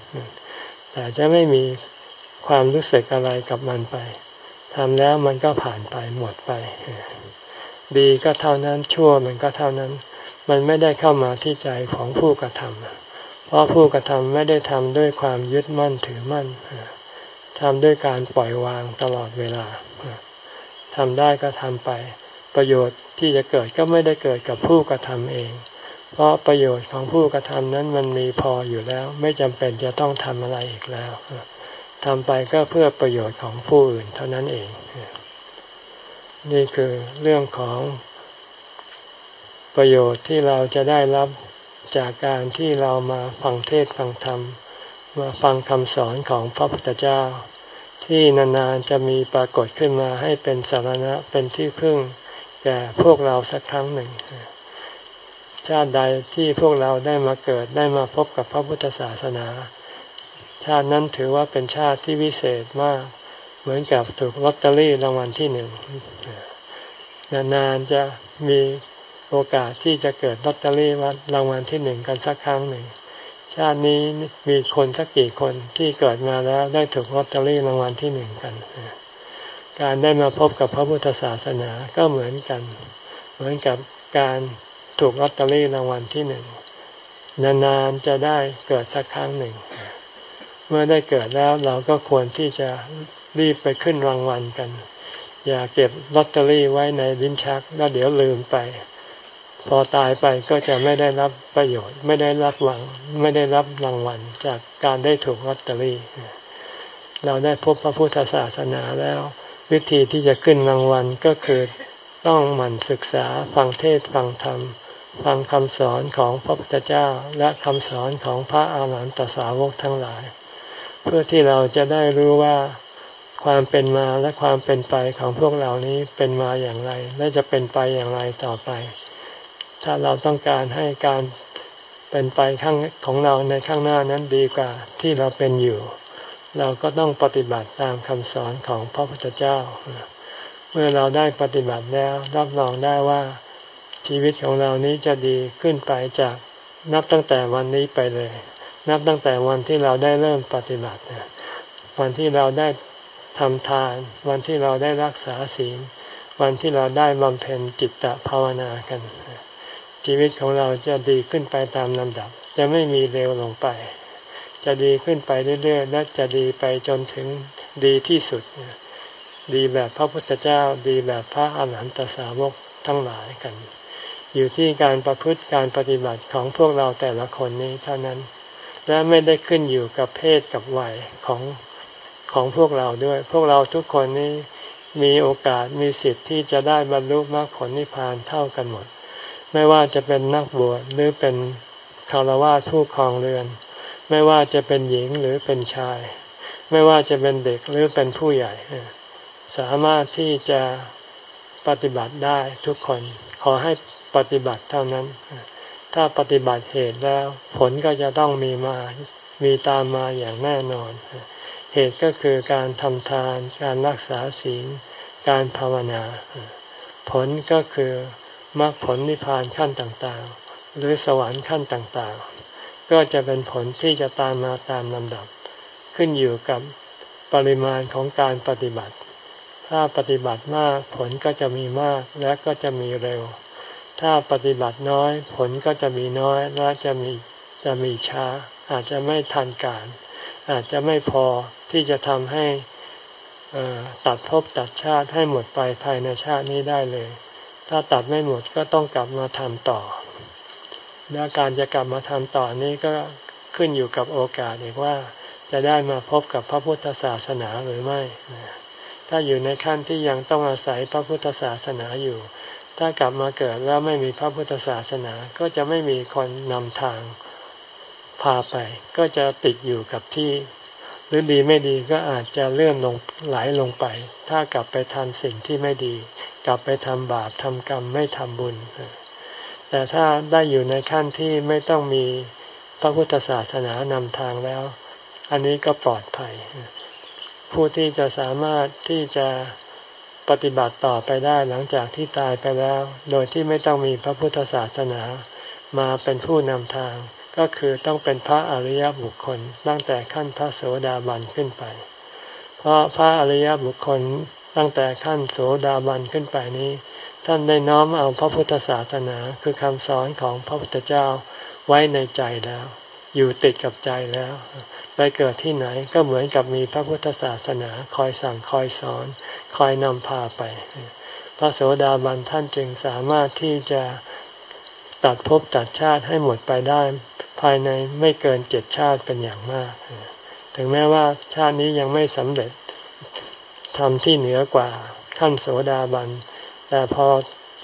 [SPEAKER 1] แต่จะไม่มี ความรู้สึกอะไรกับมันไปทำแล้วมันก็ผ่านไปหมดไป ดีก็เท่านั้นชั่วมันก็เท่านั้น มันไม่ได้เข้ามาที่ใจของผู้กระทำเพราะผู้กระทำไม่ได้ทำด้วยความยึดมั่นถือมั่นทำด้วยการปล่อยวางตลอดเวลาทำได้ก็ทำไป ประโยชน์ที่จะเกิดก็ไม่ได้เกิดกับผู้กระทำเอง เพราะประโยชน์ของผู้กระทำนั้นมันมีพออยู่แล้ว ไม่จำเป็นจะต้องทำอะไรอีกแล้ว ทำไปก็เพื่อประโยชน์ของผู้อื่นเท่านั้นเอง นี่คือเรื่องของประโยชน์ที่เราจะได้รับจากการที่เรามาฟังเทศฟังธรรม มาฟังคำสอนของพระพุทธเจ้า ที่นานๆจะมีปรากฏขึ้นมาให้เป็นสารณะเป็นที่พึ่งแก่พวกเราสักครั้งหนึ่ง ชาติใดที่พวกเราได้มาเกิดได้มาพบกับพระพุทธศาสนา ชาตินั้นถือว่าเป็นชาติที่วิเศษมาก เหมือนกับถูกลอตเตอรี่รางวัลที่หนึ่งนานๆจะมีโอกาสที่จะเกิดลอตเตอรี่รางวัลที่หนึ่งกันสักครั้งหนึ่ง ชาตินี้มีคนสักกี่คนที่เกิดมาแล้วได้ถูกลอตเตอรี่รางวัลที่หนึ่งกัน การได้มาพบกับพระพุทธศาสนาก็เหมือนกัน เหมือนกับการถูกลอตเตอรี่รางวัลที่หนึ่งนานๆจะได้เกิดสักครั้งหนึ่ง มื่อได้เกิดแล้วเราก็ควรที่จะรีบไปขึ้นรางวัลกัน อย่าเก็บลอตเตอรี่ไว้ในลิ้นชักแล้วเดี๋ยวลืมไป พอตายไปก็จะไม่ได้รับประโยชน์ ไม่ได้รับหวัง ไม่ได้รับรางวัลจากการได้ถูกลอตเตอรี่ เราได้พบพระพุทธศาสนาแล้ว วิธีที่จะขึ้นรางวัลก็คือต้องหมั่นศึกษาฟังเทศฟังธรรมฟังคำสอนของพระพุทธเจ้าและคำสอนของพระอาหารหันตสาวกทั้งหลาย เพื่อที่เราจะได้รู้ว่าความเป็นมาและความเป็นไปของพวกเรานี้เป็นมาอย่างไร และจะเป็นไปอย่างไรต่อไป ถ้าเราต้องการให้การเป็นไปข้างของเราในข้างหน้านั้นดีกว่าที่เราเป็นอยู่ เราก็ต้องปฏิบัติตามคำสอนของพระพุทธเจ้า เมื่อเราได้ปฏิบัติแล้วรับรองได้ว่าชีวิตของเรานี้จะดีขึ้นไปจากนับตั้งแต่วันนี้ไปเลย นับตั้งแต่วันที่เราได้เริ่มปฏิบัติวันที่เราได้ทำทาน วันที่เราได้รักษาศีล วันที่เราได้บำเพ็ญจิตตภาวนากัน ชีวิตของเราจะดีขึ้นไปตามลำดับ จะไม่มีเร็วลงไป จะดีขึ้นไปเรื่อยๆและจะดีไปจนถึงดีที่สุด ดีแบบพระพุทธเจ้า ดีแบบพระอาหารหันตสาวกทั้งหลายกัน อยู่ที่การประพฤติการปฏิบัติของพวกเราแต่ละคนนี้เท่านั้น และไม่ได้ขึ้นอยู่กับเพศกับวัยของของพวกเราด้วย พวกเราทุกคนนี้มีโอกาสมีสิทธิ์ที่จะได้บรรลุมรรคผลนิพพานเท่ากันหมด ไม่ว่าจะเป็นนักบวชหรือเป็นคารวะผู้ครองเรือน ไม่ว่าจะเป็นหญิงหรือเป็นชาย ไม่ว่าจะเป็นเด็กหรือเป็นผู้ใหญ่ สามารถที่จะปฏิบัติได้ทุกคนขอให้ปฏิบัติเท่านั้น ถ้าปฏิบัติเหตุแล้ว ผลก็จะต้องมีมา มีตามมาอย่างแน่นอน เหตุก็คือการทำทาน การรักษาศีล การภาวนา ผลก็คือมรรคผลนิพพานขั้นต่างๆ หรือสวรรค์ขั้นต่างๆ ก็จะเป็นผลที่จะตามมาตามลำดับ ขึ้นอยู่กับปริมาณของการปฏิบัติ ถ้าปฏิบัติมากผลก็จะมีมากและก็จะมีเร็ว ถ้าปฏิบัติน้อยผลก็จะมีน้อยและจะมีจะมีช้า อาจจะไม่ทันการ อาจจะไม่พอที่จะทำให้ตัดภพตัดชาติให้หมดไปภายในชาตินี้ได้เลย ถ้าตัดไม่หมดก็ต้องกลับมาทำต่อและการจะกลับมาทำต่อนี้ก็ขึ้นอยู่กับโอกาสอีกว่าจะได้มาพบกับพระพุทธศาสนาหรือไม่ ถ้าอยู่ในขั้นที่ยังต้องอาศัยพระพุทธศาสนาอยู่ ถ้ากลับมาเกิดแล้วไม่มีพระพุทธศาสนาก็จะไม่มีคนนำทางพาไป ก็จะติดอยู่กับที่ หรือดีไม่ดีก็อาจจะเลื่อนลงไหลลงไป ถ้ากลับไปทำสิ่งที่ไม่ดี กลับไปทำบาปทำกรรมไม่ทำบุญ แต่ถ้าได้อยู่ในขั้นที่ไม่ต้องมีพระพุทธศาสนานำทางแล้ว อันนี้ก็ปลอดภัย ผู้ที่จะสามารถที่จะ ปฏิบัติต่อไปได้หลังจากที่ตายไปแล้ว โดยที่ไม่ต้องมีพระพุทธศาสนา มาเป็นผู้นำทาง ก็คือต้องเป็นพระอริยบุคคลตั้งแต่ขั้นพระโสดาบันขึ้นไป เพราะพระอริยบุคคลตั้งแต่ขั้นโสดาบันขึ้นไปนี้ ท่านได้น้อมเอาพระพุทธศาสนาคือคำสอนของพระพุทธเจ้าไว้ในใจแล้ว อยู่ติดกับใจแล้ว ไปเกิดที่ไหนก็เหมือนกับมีพระพุทธศาสนา คอยสั่งคอยสอน คอยนำพาไป พระโสดาบันท่านจึงสามารถที่จะตัดภพตัดชาติให้หมดไปได้ ภายในไม่เกินเจ็ดชาติเป็นอย่างมาก ถึงแม้ว่าชาตินี้ยังไม่สำเร็จทำที่เหนือกว่าขั้นโสดาบัน แต่พอ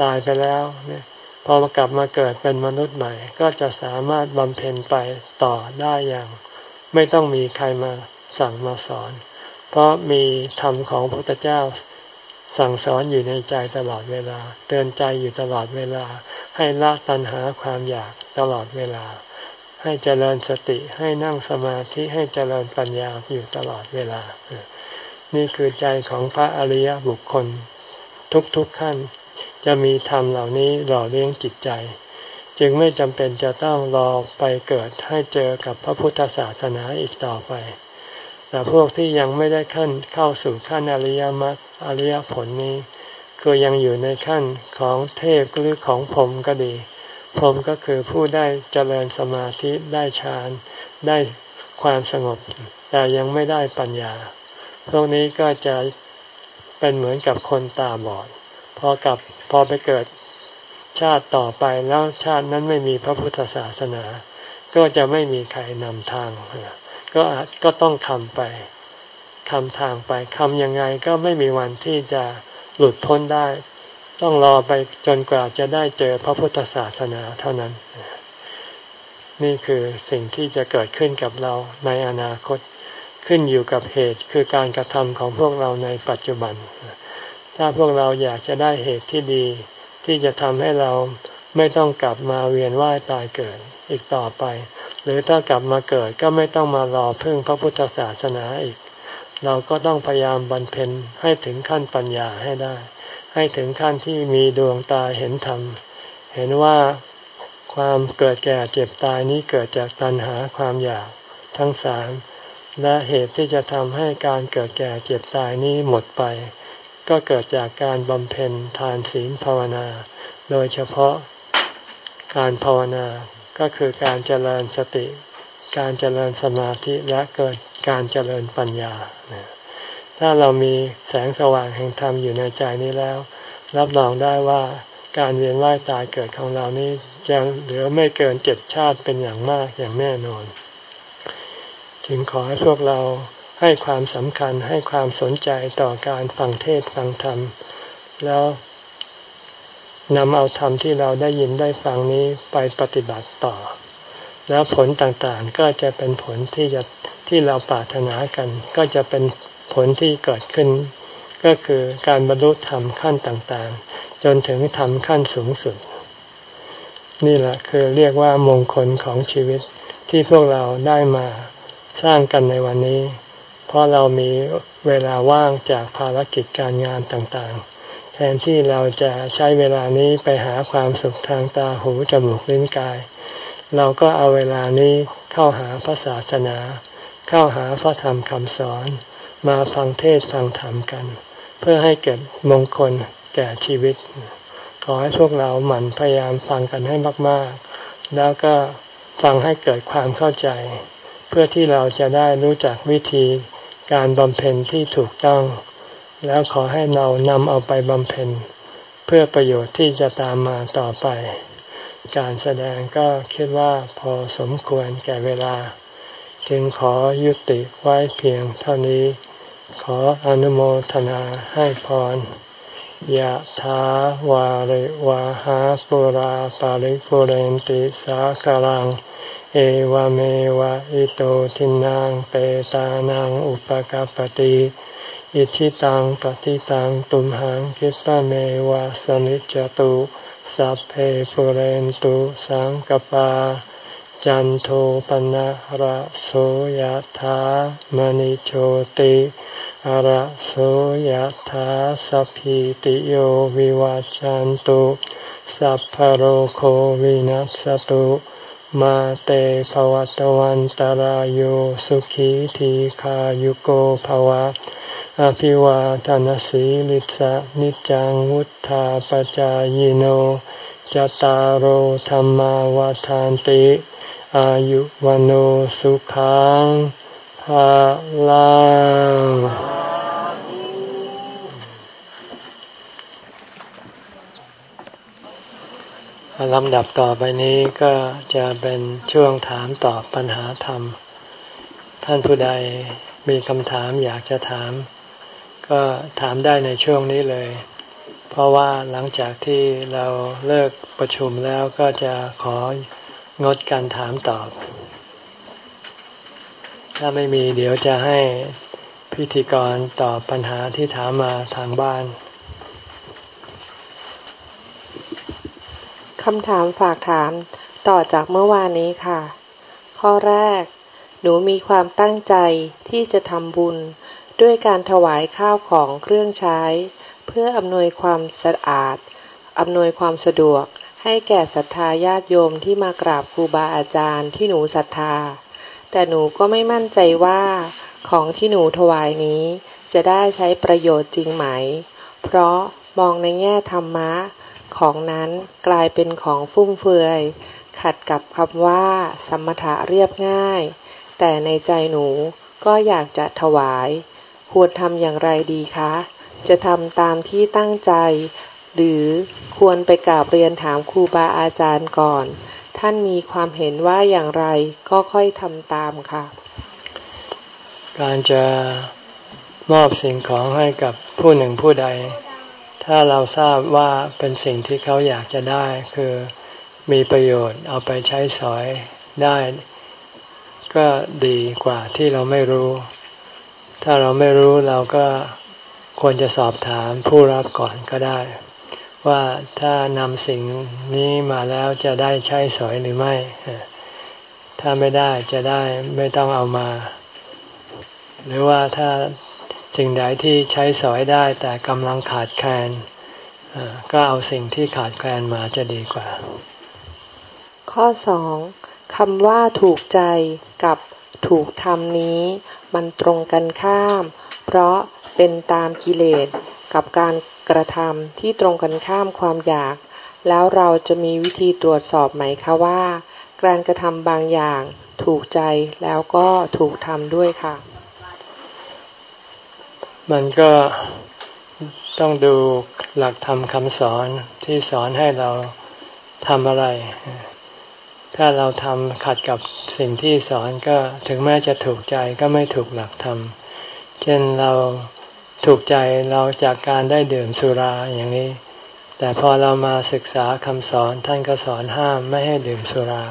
[SPEAKER 1] ตายไปแล้วเนี่ยพอมากลับมาเกิดเป็นมนุษย์ใหม่ ก็จะสามารถบำเพ็ญไปต่อได้อย่าง ไม่ต้องมีใครมาสั่งมาสอน เพราะมีธรรมของพระพุทธเจ้าสั่งสอนอยู่ในใจตลอดเวลา เตือนใจอยู่ตลอดเวลา ให้ละตัณหาความอยากตลอดเวลา ให้เจริญสติให้นั่งสมาธิให้เจริญปัญญาอยู่ตลอดเวลา นี่คือใจของพระอริยบุคคล ทุกๆขั้น จะมีธรรมเหล่านี้หล่อเลี้ยงจิตใจ จึงไม่จำเป็นจะต้องรอไปเกิดให้เจอกับพระพุทธศาสนาอีกต่อไป แต่พวกที่ยังไม่ได้ขั้นเข้าสู่ขั้นอริยมรรคอริยผลนี้ คือยังอยู่ในขั้นของเทพหรือของพรมก็ดี พรมก็คือผู้ได้เจริญสมาธิได้ฌานได้ความสงบ แต่ยังไม่ได้ปัญญา พวกนี้ก็จะเป็นเหมือนกับคนตาบอด พอกับพอไปเกิด ชาติต่อไปแล้วชาตินั้นไม่มีพระพุทธศาสนา ก็จะไม่มีใครนำทางก็อาจก็ต้องคำไปคำทางไปคำยังไงก็ไม่มีวันที่จะหลุดพ้นได้ ต้องรอไปจนกว่าจะได้เจอพระพุทธศาสนาเท่านั้น นี่คือสิ่งที่จะเกิดขึ้นกับเราในอนาคตขึ้นอยู่กับเหตุคือการกระทำของพวกเราในปัจจุบัน ถ้าพวกเราอยากจะได้เหตุที่ดี ที่จะทำให้เราไม่ต้องกลับมาเวียนว่ายตายเกิดอีกต่อไป หรือถ้ากลับมาเกิดก็ไม่ต้องมารอพึ่งพระพุทธศาสนาอีก เราก็ต้องพยายามบรรเพ็ญให้ถึงขั้นปัญญาให้ได้ ให้ถึงขั้นที่มีดวงตาเห็นธรรม เห็นว่าความเกิดแก่เจ็บตายนี้เกิดจากตัณหาความอยากทั้งสามและเหตุที่จะทำให้การเกิดแก่เจ็บตายนี้หมดไป ก็เกิดจากการบำเพ็ญทานศีลภาวนา โดยเฉพาะการภาวนาก็คือการเจริญสติ การเจริญสมาธิและเกิดการเจริญปัญญา ถ้าเรามีแสงสว่างแห่งธรรมอยู่ในใจนี้แล้ว รับรองได้ว่าการเวียนว่ายตายเกิดของเรานี้จะเหลือไม่เกินเจ็ดชาติเป็นอย่างมากอย่างแน่นอน จึงขอให้พวกเรา ให้ความสำคัญให้ความสนใจต่อการฟังเทศฟังธรรม แล้วนำเอาธรรมที่เราได้ยินได้ฟังนี้ไปปฏิบัติต่อ แล้วผลต่างๆก็จะเป็นผลที่จะที่เราปรารถนากัน ก็จะเป็นผลที่เกิดขึ้น ก็คือการบรรลุธรรมขั้นต่างๆ จนถึงธรรมขั้นสูงสุด นี่แหละคือเรียกว่ามงคลของชีวิตที่พวกเราได้มาสร้างกันในวันนี้ เพราะเรามีเวลาว่างจากภารกิจการงานต่างๆ แทนที่เราจะใช้เวลานี้ไปหาความสุขทางตาหูจมูกลิ้นกาย เราก็เอาเวลานี้เข้าหาพระศาสนา เข้าหาพระธรรมคำสอน มาฟังเทศฟังธรรมกัน เพื่อให้เกิดมงคลแก่ชีวิต ขอให้พวกเราหมั่นพยายามฟังกันให้มากๆ แล้วก็ฟังให้เกิดความเข้าใจ เพื่อที่เราจะได้รู้จักวิธี การบำเพ็ญที่ถูกต้อง แล้วขอให้เรานำเอาไปบำเพ็ญ เพื่อประโยชน์ที่จะตามมาต่อไป การแสดงก็คิดว่าพอสมควรแก่เวลา จึงขอยุติไว้เพียงเท่านี้ ขออนุโมทนาให้พรยะถาวาริวาหาปุราปาริปุเรนติสาคารัง เอวเมวะอิโตทินังเปตานังอุปกปติอิชิตังปฏิตังตุมหังคิสเมวะสมิจจตุสัพเพปุเรนตุสังกปา จันโทปนะระโสยธามณิโชติระโสยธาสัพพิติโยวิวาจันตุสัพพโรโควินัสตุ มาเตภวตวันตารโยสุขีทีขายุโกภวะ อภิวาทานสีลิสะนิจังวุธาปจายโนจตารโหธรรมาวาทานติ อายุวันโอสุขังภาลัง ลำดับต่อไปนี้ก็จะเป็นช่วงถามตอบปัญหาธรรม ท่านผู้ใดมีคำถามอยากจะถาม ก็ถามได้ในช่วงนี้เลย เพราะว่าหลังจากที่เราเลิกประชุมแล้วก็จะของดการถามตอบ ถ้าไม่มีเดี๋ยวจะให้พิธีกรตอบปัญหาที่ถามมาทางบ้าน
[SPEAKER 2] คำถามฝากถามต่อจากเมื่อวานนี้ค่ะ ข้อแรก หนูมีความตั้งใจที่จะทำบุญ ด้วยการถวายข้าวของเครื่องใช้ เพื่ออำนวยความสะอาดอำนวยความสะดวกให้แก่ศรัทธาญาติโยมที่มากราบครูบาอาจารย์ที่หนูศรัทธา แต่หนูก็ไม่มั่นใจว่าของที่หนูถวายนี้จะได้ใช้ประโยชน์จริงไหม เพราะมองในแง่ธรรมะ ของนั้นกลายเป็นของฟุ่มเฟือย ขัดกับคำว่า สมถะเรียบง่าย แต่ในใจหนูก็อยากจะถวาย ควรทำอย่างไรดีคะ จะทำตามที่ตั้งใจ หรือควรไปกราบเรียนถามครูบาอาจารย์ก่อน ท่านมีความเห็นว่าอย่างไรก็ค่อยทำตามค่ะ
[SPEAKER 1] การจะมอบสิ่งของให้กับผู้หนึ่งผู้ใด ถ้าเราทราบว่าเป็นสิ่งที่เขาอยากจะได้คือมีประโยชน์เอาไปใช้สอยได้ ก็ดีกว่าที่เราไม่รู้ ถ้าเราไม่รู้เราก็ควรจะสอบถามผู้รับก่อนก็ได้ ว่าถ้านำสิ่งนี้มาแล้วจะได้ใช้สอยหรือไม่ ถ้าไม่ได้จะได้ไม่ต้องเอามา หรือว่าถ้า สิ่งใดที่ใช้สอยได้แต่กำลังขาดแคลนก็เอาสิ่งที่ขาดแคลนมาจะดีกว่า
[SPEAKER 2] ข้อสองคำว่าถูกใจกับถูกทำนี้ มันตรงกันข้าม เพราะเป็นตามกิเลสกับการกระทำที่ตรงกันข้ามความอยาก แล้วเราจะมีวิธีตรวจสอบไหมคะว่า การกระทำบางอย่างถูกใจแล้วก็ถูกทำด้วยค่ะ
[SPEAKER 1] มันก็ต้องดูหลักธรรมคำสอนที่สอนให้เราทำอะไร ถ้าเราทำขัดกับสิ่งที่สอนก็ถึงแม้จะถูกใจก็ไม่ถูกหลักธรรม เช่นเราถูกใจเราจากการได้ดื่มสุราอย่างนี้ แต่พอเรามาศึกษาคำสอนท่านก็สอนห้ามไม่ให้ดื่มสุรา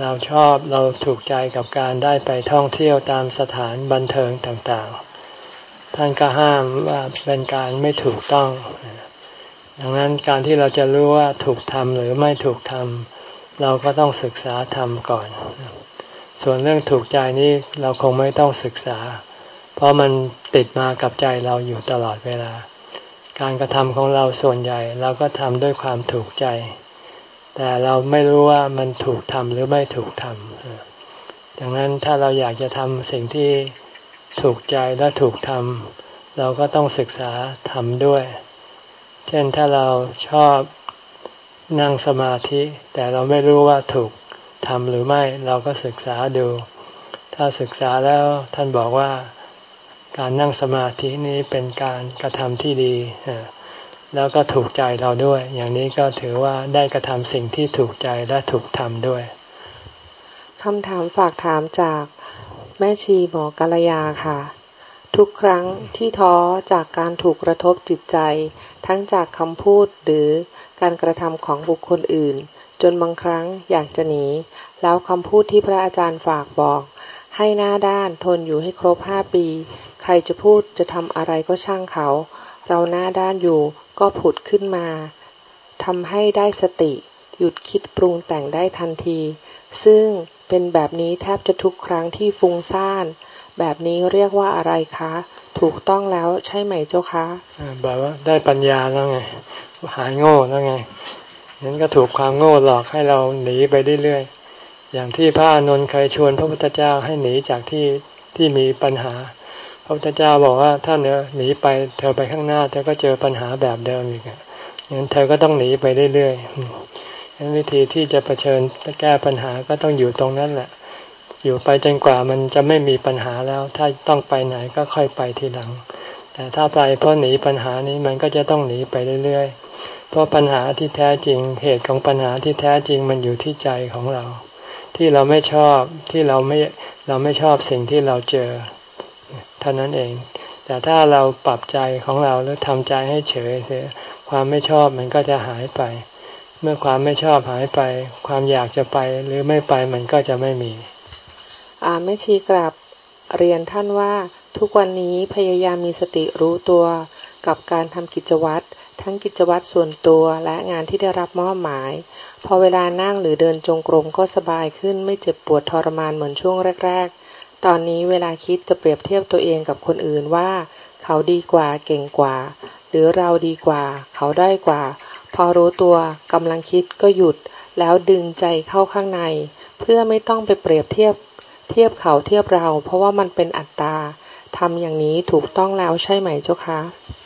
[SPEAKER 1] เราชอบเราถูกใจกับการได้ไปท่องเที่ยวตามสถานบันเทิงต่างๆ ท่านก็ห้ามว่าเป็นการไม่ถูกต้อง ดังนั้นการที่เราจะรู้ว่าถูกทำหรือไม่ถูกทำเราก็ต้องศึกษาทำก่อน ส่วนเรื่องถูกใจนี้เราคงไม่ต้องศึกษา เพราะมันติดมากับใจเราอยู่ตลอดเวลา การกระทำของเราส่วนใหญ่เราก็ทำด้วยความถูกใจ แต่เราไม่รู้ว่ามันถูกทำหรือไม่ถูกทำดังนั้นถ้าเราอยากจะทำสิ่งที่ ถูกใจและถูกทำเราก็ต้องศึกษาทำด้วย เช่นถ้าเราชอบนั่งสมาธิ แต่เราไม่รู้ว่าถูกทำหรือไม่เราก็ศึกษาดู ถ้าศึกษาแล้วท่านบอกว่าการนั่งสมาธินี้เป็นการกระทำที่ดีแล้วก็ถูกใจเราด้วย อย่างนี้ก็ถือว่าได้กระทำสิ่งที่ถูกใจและถูกทำด้วย
[SPEAKER 2] คำถามฝากถามจาก แม่ชีหมอกาลยาค่ะ ทุกครั้งที่ท้อจากการถูกกระทบจิตใจ ทั้งจากคำพูดหรือการกระทำของบุคคลอื่น จนบางครั้งอยากจะหนี แล้วคำพูดที่พระอาจารย์ฝากบอก ให้หน้าด้านทนอยู่ให้ครบห้าปี ใครจะพูดจะทำอะไรก็ช่างเขา เราหน้าด้านอยู่ก็ผุดขึ้นมาทำให้ได้สติ หยุดคิดปรุงแต่งได้ทันที ซึ่ง เป็นแบบนี้แทบจะทุกครั้งที่ฟุ้งซ่าน แบบนี้เรียกว่าอะไรคะ ถูกต้องแล้วใช่ไหมเจ้าคะ
[SPEAKER 1] แบบว่าได้ปัญญาแล้วไง หายโง่แล้วไงนั้นก็ถูกความโง่หลอกให้เราหนีไปเรื่อยๆ อย่างที่พระอานนท์เคยชวนพระพุทธเจ้าให้หนีจากที่ที่มีปัญหา พระพุทธเจ้าบอกว่าถ้าเนอหนีไปเธอไปข้างหน้าเธอก็เจอปัญหาแบบเดิมอีกงั้นเธอก็ต้องหนีไปเรื่อยๆ วิธีที่จะะเผชิญแก้ปัญหาก็ต้องอยู่ตรงนั้นแหละ อยู่ไปจนกว่ามันจะไม่มีปัญหาแล้ว ถ้าต้องไปไหนก็ค่อยไปทีหลัง แต่ถ้าไปเพราะหนีปัญหานี้มันก็จะต้องหนีไปเรื่อยๆ เพราะปัญหาที่แท้จริง เหตุของปัญหาที่แท้จริงมันอยู่ที่ใจของเรา ที่เราไม่ชอบที่เราไม่เราไม่ชอบสิ่งที่เราเจอเท่านั้นเอง แต่ถ้าเราปรับใจของเราหรือทำใจให้เฉยเสียความไม่ชอบมันก็จะหายไป เมื่อความไม่ชอบหายไป ความอยากจะไปหรือไม่ไปมันก็จะไม่มี
[SPEAKER 2] อ่าไม่ชีกลับเรียนท่านว่าทุกวันนี้พยายามมีสติรู้ตัวกับการทำกิจวัตรทั้งกิจวัตรส่วนตัวและงานที่ได้รับมอบหมาย พอเวลานั่งหรือเดินจงกรมก็สบายขึ้นไม่เจ็บปวดทรมานเหมือนช่วงแรก ๆ ตอนนี้เวลาคิดจะเปรียบเทียบตัวเองกับคนอื่นว่า เขาดีกว่าเก่งกว่า หรือเราดีกว่า เขาได้กว่า พอรู้ตัวกำลังคิดก็หยุด แล้วดึงใจเข้าข้างใน เพื่อไม่ต้องไปเปรียบเทียบ เทียบเขาเทียบเรา เพราะว่ามันเป็นอัตตาทำอย่างนี้ถูกต้องแล้วใช่ไหมเจ้าคะ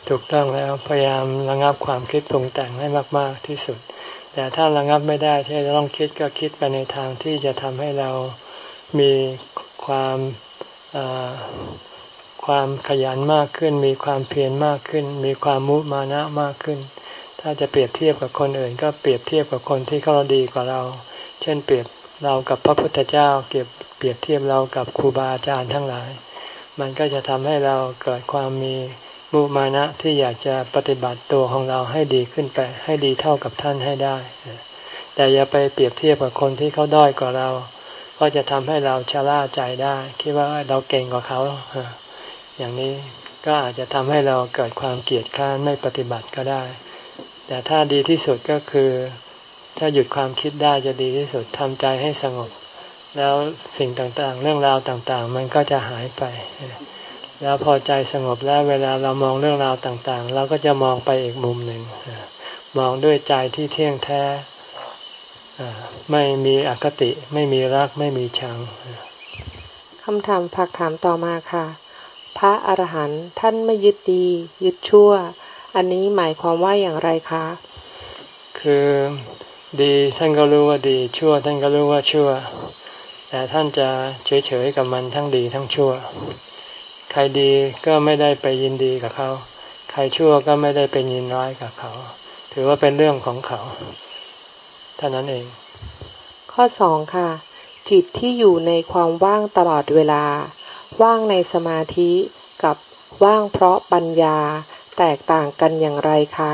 [SPEAKER 1] ถูกต้องแล้วพยายามระงับความคิดปรุงแต่งให้มาก ๆที่สุด แต่ถ้าระงับไม่ได้ที่จะต้องคิดก็คิดไปในทางที่จะทำให้เรามีความความขยันมากขึ้น มีความเพียรมากขึ้น มีความมุมานะมากขึ้น ถ้าจะเปรียบเทียบกับคนอื่น ก็เปรียบเทียบกับคนที่เขาดีกว่าเรา เช่นเปรียบเรากับพระพุทธเจ้าเก็บเปรียบเทียบเรากับครูบาอาจารย์ทั้งหลาย มันก็จะทำให้เราเกิดความมีมุมานะที่อยากจะปฏิบัติตัวของเราให้ดีขึ้นไปให้ดีเท่ากับท่านให้ได้ แต่อย่าไปเปรียบเทียบกับคนที่เขาด้อยกว่าเรา ก็จะทำให้เราชะล่าใจได้ คิดว่าเราเก่งกว่าเขา อย่างนี้ก็อาจจะทำให้เราเกิดความเกลียดข้านไม่ปฏิบัติก็ได้ แต่ถ้าดีที่สุดก็คือ ถ้าหยุดความคิดได้จะดีที่สุดทำใจให้สงบ แล้วสิ่งต่างๆ เรื่องราวต่างๆ มันก็จะหายไป แล้วพอใจสงบแล้วเวลาเรามองเรื่องราวต่างๆ เราก็จะมองไปอีกมุมหนึ่งมองด้วยใจที่เที่ยงแท้ไม่มีอคติไม่มีรักไม่มีชัง
[SPEAKER 2] คำถามผักถามต่อมาค่ะ พระอรหันต์ท่านไม่ยึดดี ยึดชั่ว อันนี้หมายความว่าอย่างไรคะ
[SPEAKER 1] คืคือดีท่านก็รู้ว่าดีชั่ว ท่านก็รู้ว่าชั่ว แต่ท่านจะเฉยๆกับมันทั้งดีทั้งชั่ว ใครดีก็ไม่ได้ไปยินดีกับเขา ใครชั่วก็ไม่ได้ไปยินร้ายกับเขา ถือว่าเป็นเรื่องของเขาเท่านั้นเอง
[SPEAKER 2] ข้อสองค่ะ จิตที่อยู่ในความว่างตลอดเวลา ว่างในสมาธิกับว่างเพราะปัญญา แตกต่างกันอย่างไรคะ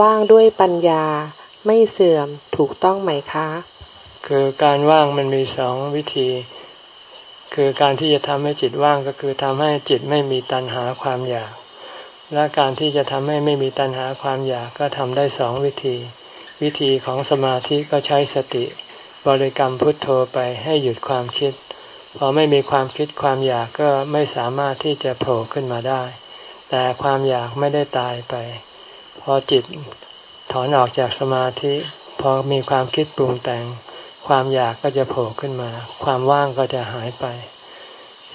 [SPEAKER 2] ว่างด้วยปัญญาไม่เสื่อมถูกต้องไหมคะ
[SPEAKER 1] คือการว่างมันมีสองวิธี คือการที่จะทำให้จิตว่างก็คือทำให้จิตไม่มีตัณหาความอยาก และการที่จะทำให้ไม่มีตัณหาความอยากก็ทำได้สองวิธี วิธีของสมาธิก็ใช้สติ บริกรรมพุทโธไปให้หยุดความคิด พอไม่มีความคิดความอยากก็ไม่สามารถที่จะโผล่ขึ้นมาได้ แต่ความอยากไม่ได้ตายไป พอจิตถอนออกจากสมาธิ พอมีความคิดปรุงแต่ง ความอยากก็จะโผล่ขึ้นมา ความว่างก็จะหายไป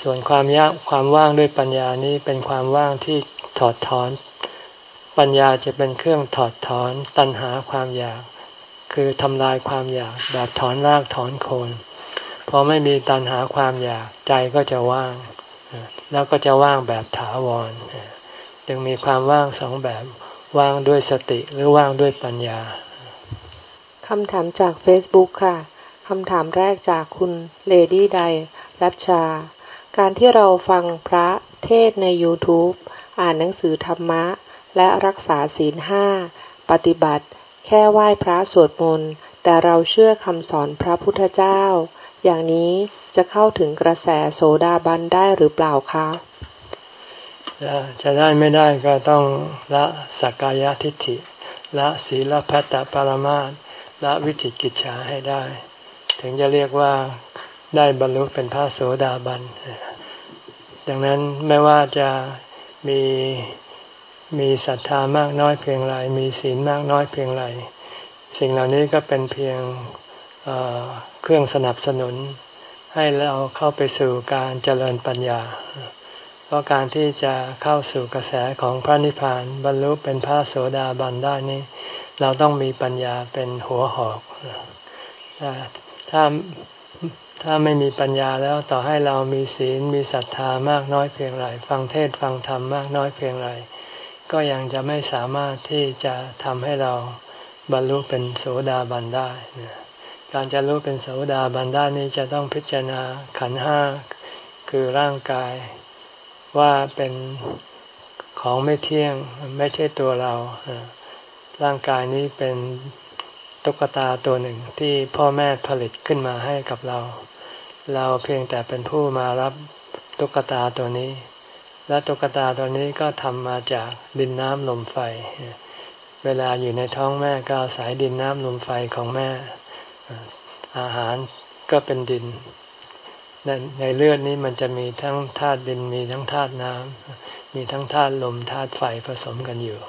[SPEAKER 1] ส่วนความยากความว่างด้วยปัญญานี้เป็นความว่างที่ถอดถอน ปัญญาจะเป็นเครื่องถอดถอนตัณหาความอยาก คือทำลายความอยากแบบถอนรากถอนโคนพอไม่มีตัณหาความอยากใจก็จะว่าง แล้วก็จะว่างแบบถาวร จึงมีความว่างสองแบบ ว่างด้วยสติหรือว่างด้วยปัญญา
[SPEAKER 2] คำถามจาก Facebook ค่ะคำถามแรกจากคุณเลดี้ไดรัชชา การที่เราฟังพระเทศใน YouTube อ่านหนังสือธรรมะ และรักษาศีลห้าปฏิบัติ แค่ไหว้พระสวดมนต์แต่เราเชื่อคำสอนพระพุทธเจ้า อย่างนี้จะเข้าถึงกระแสโสดาบันได้หรือเปล่าคะ
[SPEAKER 1] จะได้ไม่ได้ก็ต้องละสักกายทิฏฐิ ละศีลพัตตปรมาตละวิจิกิจฉาให้ได้ ถึงจะเรียกว่าได้บรรลุเป็นพระโสดาบัน ดังนั้นไม่ว่าจะมีมีศรัทธามากน้อยเพียงไร มีศีลมากน้อยเพียงไร สิ่งเหล่านี้ก็เป็นเพียงเเครื่องสนับสนุน ให้เราเข้าไปสู่การเจริญปัญญา เพราะการที่จะเข้าสู่กระแสของพระนิพพานบรรลุเป็นพระโสดาบันได้นี้ เราต้องมีปัญญาเป็นหัวหอกถ้าถ้าไม่มีปัญญาแล้วต่อให้เรามีศีลมีศรัทธามากน้อยเพียงไรฟังเทศฟังธรรมมากน้อยเพียงไรก็ยังจะไม่สามารถที่จะทำให้เราบรรลุเป็นโสดาบันได้ การจะรู้เป็นโสดาบันได้นี้จะต้องพิจารณาขันห้าคือร่างกาย ว่าเป็นของไม่เที่ยงไม่ใช่ตัวเรา ร่างกายนี้เป็นตุ๊กตาตัวหนึ่งที่พ่อแม่ผลิตขึ้นมาให้กับเรา เราเพียงแต่เป็นผู้มารับตุ๊กตาตัวนี้ และตุ๊กตาตัวนี้ก็ทำมาจากดินน้ำลมไฟ เวลาอยู่ในท้องแม่ก็อาศัยดินน้ำลมไฟของแม่ อาหารก็เป็นดิน ในในเลือดนี้มันจะมีทั้งธาตุดินมีทั้งธาตุน้ำมีทั้งธาตุลมธาตุไฟผสมกันอยู่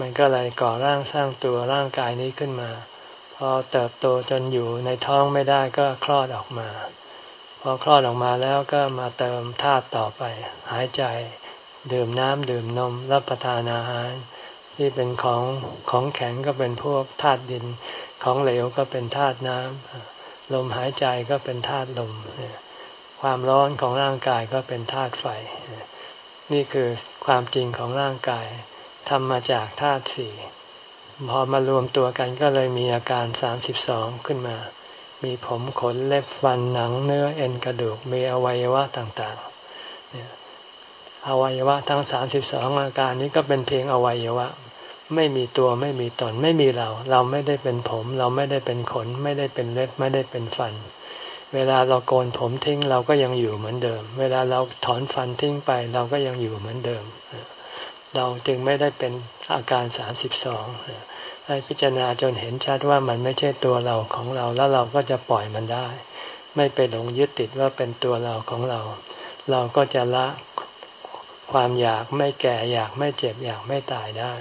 [SPEAKER 1] มันก็เลยก่อร่างสร้างตัวร่างกายนี้ขึ้นมา พอเติบโตจนอยู่ในท้องไม่ได้ก็คลอดออกมา พอคลอดออกมาแล้วก็มาเติมธาตุต่อไป หายใจ ดื่มน้ำดื่มนม รับประทานอาหารที่เป็นของของแข็งก็เป็นพวกธาตุดิน ของเหลวก็เป็นธาตุน้ำลมหายใจก็เป็นธาตุลมเนี่ย ความร้อนของร่างกายก็เป็นธาตุไฟ นี่คือความจริงของร่างกายทำมาจากธาตุสี่พอมารวมตัวกันก็เลยมีอาการสามสิบสองขึ้นมา มีผมขนเล็บฟันหนังเนื้อเอ็นกระดูกมีอวัยวะต่างๆ อวัยวะทั้งสามสิบสองอาการนี้ก็เป็นเพียงอวัยวะ ไม่มีตัวไม่มีตนไม่มีเรา เราไม่ได้เป็นผม เราไม่ได้เป็นขน ไม่ได้เป็นเล็บไม่ได้เป็นฟันเเวลาเราโกนผมทิ้งเราก็ยังอยู่เหมือนเดิม เวลาเราถอนฟันทิ้งไปเราก็ยังอยู่เหมือนเดิม เราจึงไม่ได้เป็นอาการสามสิบสองให้พิจารณาจนเห็นชัดว่ามันไม่ใช่ตัวเราของเราแล้วเราก็จะปล่อยมันได้ ไม่ไปหลงยึดติดว่าเป็นตัวเราของเรา เราก็จะละความอยากไม่แก่อยากไม่เจ็บอยากไม่ตายได้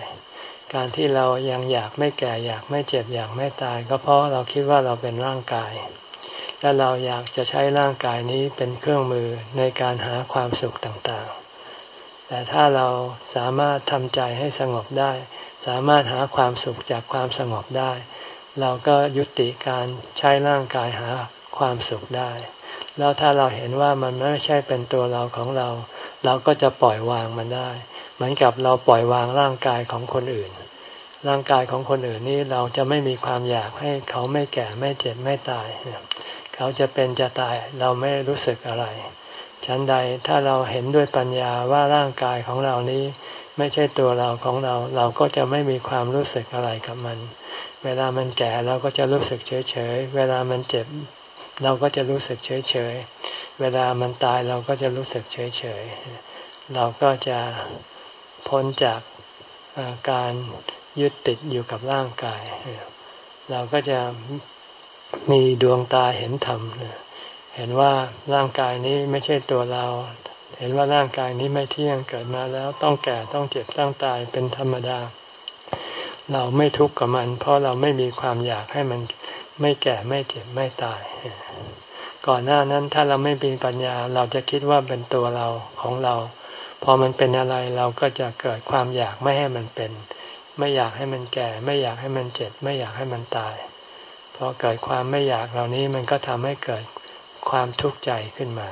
[SPEAKER 1] การที่เรายังอยากไม่แก่อยากไม่เจ็บอยากไม่ตาย ก็เพราะเราคิดว่าเราเป็นร่างกาย และเราอยากจะใช้ร่างกายนี้เป็นเครื่องมือในการหาความสุขต่างๆ แต่ถ้าเราสามารถทำใจให้สงบได้ สามารถหาความสุขจากความสงบได้ เราก็ยุติการใช้ร่างกายหาความสุขได้ แล้วถ้าเราเห็นว่ามันไม่ใช่เป็นตัวเราของเรา เราก็จะปล่อยวางมันได้ เหมือนกับเราปล่อยวางร่างกายของคนอื่น ร่างกายของคนอื่นนี่เราจะไม่มีความอยากให้เขาไม่แก่ไม่เจ็บไม่ตาย เขาจะเป็นจะตายเราไม่รู้สึกอะไรชั้นใดถ้าเราเห็นด้วยปัญญาว่าร่างกายของเรานี้ไม่ใช่ตัวเราของเรา เราก็จะไม่มีความรู้สึกอะไรกับมัน เวลามันแก่เราก็จะรู้สึกเฉยเฉยเวลามันเจ็บ เราก็จะรู้สึกเฉยเฉยเวลามันตายเราก็จะรู้สึกเฉยเฉยเราก็จะพ้นจากการยึดติดอยู่กับร่างกาย เราก็จะ มีดวงตาเห็นธรรมเห็นว่าร่างกายนี้ไม่ใช่ตัวเรา เห็นว่าร่างกายนี้ไม่เที่ยงเกิดมาแล้วต้องแก่ต้องเจ็บต้องตายเป็นธรรมดา เราไม่ทุกข์กับมัน เพราะเราไม่มีความอยากให้มันไม่แก่ไม่เจ็บไม่ตาย ก่อนหน้านั้นถ้าเราไม่มีปัญญา เราจะคิดว่าเป็นตัวเราของเรา พอมันเป็นอะไรเราก็จะเกิดความอยากไม่ให้มันเป็น ไม่อยากให้มันแก่ ไม่อยากให้มันเจ็บ ไม่อยากให้มันตาย พอเกิดความไม่อยากเหล่านี้มันก็ทำให้เกิดความทุกข์ใจขึ้นมา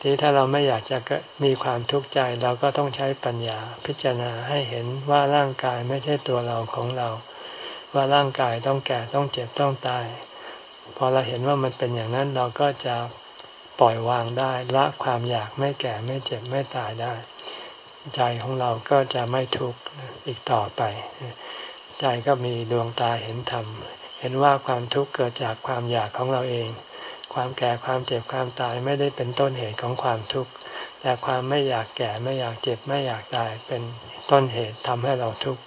[SPEAKER 1] ทีถ้าเราไม่อยากจะมีความทุกข์ใจเราก็ต้องใช้ปัญญาพิจารณาให้เห็นว่าร่างกายไม่ใช่ตัวเราของเรา ว่าร่างกายต้องแก่ต้องเจ็บต้องตาย พอเราเห็นว่ามันเป็นอย่างนั้นเราก็จะปล่อยวางได้ละความอยากไม่แก่ไม่เจ็บไม่ตายได้ ใจของเราก็จะไม่ทุกข์อีกต่อไป ใจก็มีดวงตาเห็นธรรม เห็นว่าความทุกข์เกิดจากความอยากของเราเอง ความแก่ความเจ็บความตายไม่ได้เป็นต้นเหตุของความทุกข์ แต่ความไม่อยากแก่ไม่อยากเจ็บไม่อยากตายเป็นต้นเหตุทำให้เราทุกข์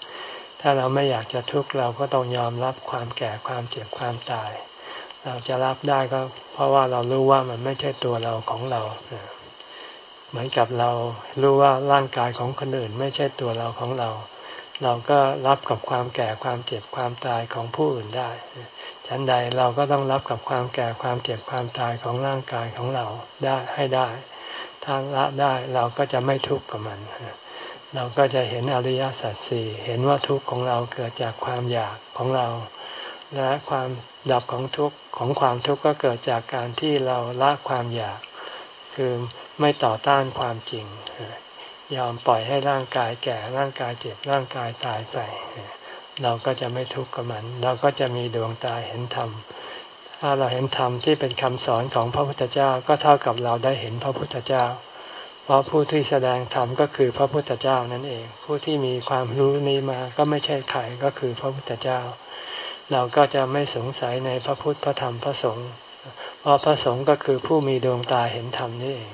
[SPEAKER 1] ถ้าเราไม่อยากจะทุกข์เราก็ต้องยอมรับความแก่ความเจ็บความตาย เราจะรับได้ก็เพราะว่าเรารู้ว่ามันไม่ใช่ตัวเราของเรา เหมือนกับเรารู้ว่าร่างกายของคนอื่นไม่ใช่ตัวเราของเรา เราก็รับกับความแก่ความเจ็บความตายของผู้อื่นได้ ฉันใดเราก็ต้องรับกับความแก่ความเจ็บความตายของร่างกายของเราได้ให้ได้ ถ้าละได้เราก็จะไม่ทุกข์กับมัน เราก็จะเห็นอริยสัจสี่เห็นว่าทุกข์ของเราเกิดจากความอยากของเรา และความดับของทุกข์ของความทุกข์ก็เกิดจากการที่เราละความอยาก คือไม่ต่อต้านความจริง ยอมปล่อยให้ร่างกายแก่ร่างกายเจ็บร่างกายตายไป เราก็จะไม่ทุกข์กับมัน เราก็จะมีดวงตาเห็นธรรมถ้าเราเห็นธรรมที่เป็นคำสอนของพระพุทธเจ้าก็เท่ากับเราได้เห็นพระพุทธเจ้า เพราะผู้ที่แสดงธรรมก็คือพระพุทธเจ้านั่นเอง ผู้ที่มีความรู้นี้มาก็ไม่ใช่ใครก็คือพระพุทธเจ้า เราก็จะไม่สงสัยในพระพุทธพระธรรมพระสงฆ์เพราะพระสงฆ์ก็คือผู้มีดวงตาเห็นธรรมนี่เอง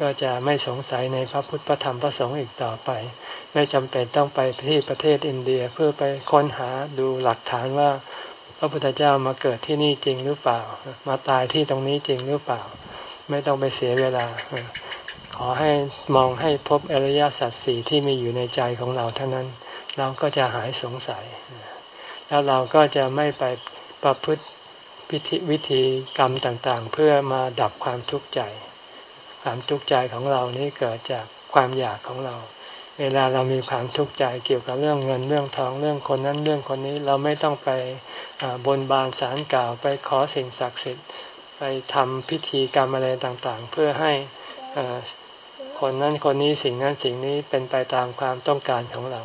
[SPEAKER 1] ก็จะไม่สงสัยในพระพุทธพระธรรมพระสงฆ์อีกต่อไป ไม่จำเป็นต้องไปที่ประเทศอินเดียเพื่อไปค้นหาดูหลักฐานว่า พระพุทธเจ้ามาเกิดที่นี่จริงหรือเปล่า มาตายที่ตรงนี้จริงหรือเปล่า ไม่ต้องไปเสียเวลา ขอให้มองให้พบอริยสัจสี่ที่มีอยู่ในใจของเราเท่านั้น เราก็จะหายสงสัย แล้วเราก็จะไม่ไปประพฤติวิธีกรรมต่างๆ เพื่อมาดับความทุกข์ใจ ความทุกข์ใจของเรานี้เกิดจากความอยากของเรา เวลาเรามีความทุกข์ใจเกี่ยวกับเรื่องเงินเรื่องทองเรื่องคนนั้นเรื่องคนนี้เราไม่ต้องไปบนบานสารกล่าวไปขอสิ่งศักดิ์สิทธิ์ไปทำพิธีกรรมอะไรต่างๆ เพื่อให้คนนั้นคนนี้สิ่งนั้นสิ่งนี้เป็นไปตามความต้องการของเรา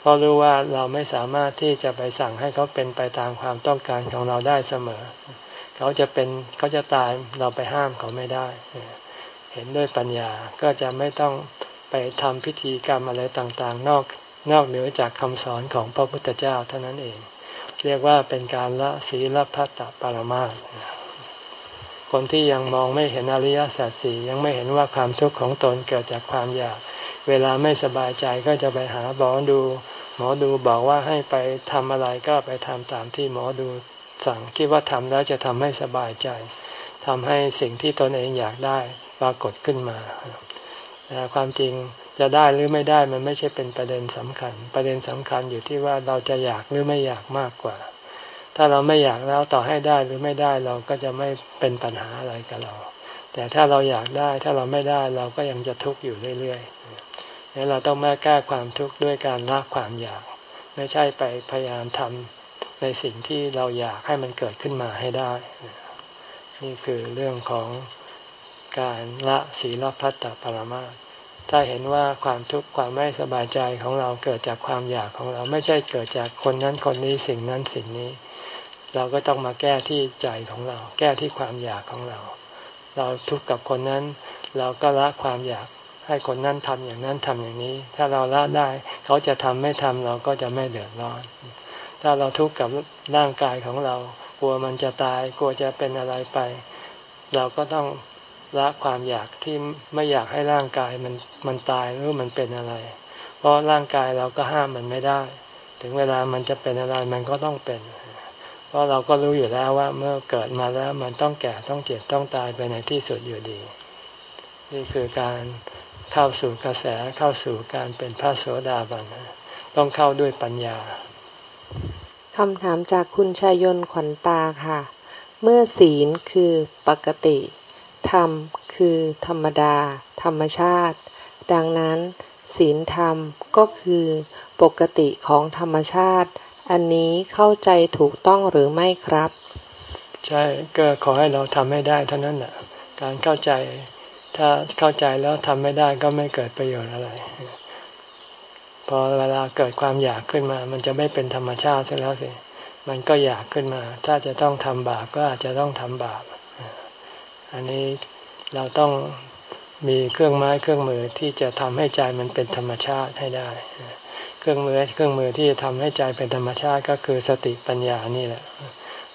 [SPEAKER 1] เพราะรู้ว่าเราไม่สามารถที่จะไปสั่งให้เขาเป็นไปตามความต้องการของเราได้เสมอ เขาจะเป็นเขาจะตายเราไปห้ามเขาไม่ได้ เห็นด้วยปัญญาก็จะไม่ต้องไปทำพิธีกรรมอะไรต่างๆ นอกนอกเหนือจากคำสอนของพระพุทธเจ้าเท่านั้นเอง เรียกว่าเป็นการละศีลพัตตปรมาสคนที่ยังมองไม่เห็นอริยสัจสี่ยังไม่เห็นว่าความทุกข์ของตนเกิดจากความอยาก เวลาไม่สบายใจก็จะไปหาหมอดู หมอดูบอกว่าให้ไปทำอะไรก็ไปทำตามที่หมอดูสั่งคิดว่าทำแล้วจะทำให้สบายใจ ทำให้สิ่งที่ตนเองอยากได้ปรากฏขึ้นมาแต่ความจริงจะได้หรือไม่ได้มันไม่ใช่เป็นประเด็นสำคัญ ประเด็นสำคัญอยู่ที่ว่าเราจะอยากหรือไม่อยากมากกว่า ถ้าเราไม่อยากแล้วต่อให้ได้หรือไม่ได้เราก็จะไม่เป็นปัญหาอะไรกับเรา แต่ถ้าเราอยากได้ถ้าเราไม่ได้เราก็ยังจะทุกข์อยู่เรื่อยๆนี่เราต้องมาแก้ความทุกข์ด้วยการละความอยาก ไม่ใช่ไปพยายามทำในสิ่งที่เราอยากให้มันเกิดขึ้นมาให้ได้ นี่คือเรื่องของการละศีลพัตตปรมาถ้าเห็นว่าความทุกข์ความไม่สบายใจของเราเกิดจากความอยากของเราไม่ใช่เกิดจากคนนั้นคนนี้สิ่งนั้นสิ่งนี้ เราก็ต้องมาแก้ที่ใจของเรา แก้ที่ความอยากของเรา เราทุกข์กับคนนั้น เราก็ละความอยากให้คนนั้นทำอย่างนั้นทำอย่างนี้ ถ้าเราละได้ เขาจะทำไม่ทำเราก็จะไม่เดือดร้อน ถ้าเราทุกข์กับร่างกายของเรา ลัวมันจะตายกลัวจะเป็นอะไรไป เราก็ต้องละความอยากที่ไม่อยากให้ร่างกายมันมันตายหรือมันเป็นอะไร เพราะร่างกายเราก็ห้ามมันไม่ได้ ถึงเวลามันจะเป็นอะไรมันก็ต้องเป็น เพราะเราก็รู้อยู่แล้วว่าเมื่อเกิดมาแล้วมันต้องแก่ต้องเจ็บต้องตายไปในที่สุดอยู่ดี นี่คือการเข้าสู่กระแสเข้าสู่การเป็นพระโสดาบันต้องเข้าด้วยปัญญา
[SPEAKER 2] คำถามจากคุณชายนขวัญตาค่ะ เมื่อศีลคือปกติ ธรรมคือธรรมดา ธรรมชาติ ดังนั้น ศีลธรรมก็คือปกติของธรรมชาติ อันนี้เข้าใจถูกต้องหรือไม่ครับ
[SPEAKER 1] ใช่ก็ขอให้เราทำให้ได้เท่านั้นแหละการเข้าใจถ้าเข้าใจแล้วทำไม่ได้ก็ไม่เกิดประโยชน์อะไร พอเวลาเกิดความอยากขึ้นมา มันจะไม่เป็นธรรมชาติเสียแล้วสิ มันก็อยากขึ้นมา ถ้าจะต้องทำบาปก็อาจจะต้องทำบาป อันนี้เราต้องมีเครื่องไม้เครื่องมือที่จะทำให้ใจมันเป็นธรรมชาติให้ได้ เครื่องมือเครื่องมือที่จะทำให้ใจเป็นธรรมชาติก็คือสติปัญญานี่แหละ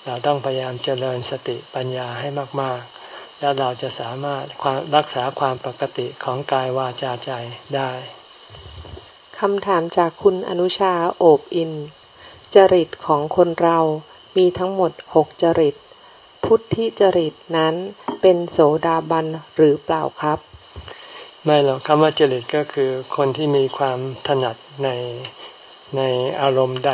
[SPEAKER 1] เราต้องพยายามเจริญสติปัญญาให้มาก ๆ แล้วเราจะสามารถรักษาความปกติของกายวาจาใจได้
[SPEAKER 2] คำถามจากคุณอนุชาโอบอิน จริตของคนเรามีทั้งหมดหกจริต พุทธิจริตนั้นเป็นโสดาบันหรือเปล่าครับ
[SPEAKER 1] ไม่หรอกคำว่าจริตก็คือคนที่มีความถนัดในในอารมณ์ใด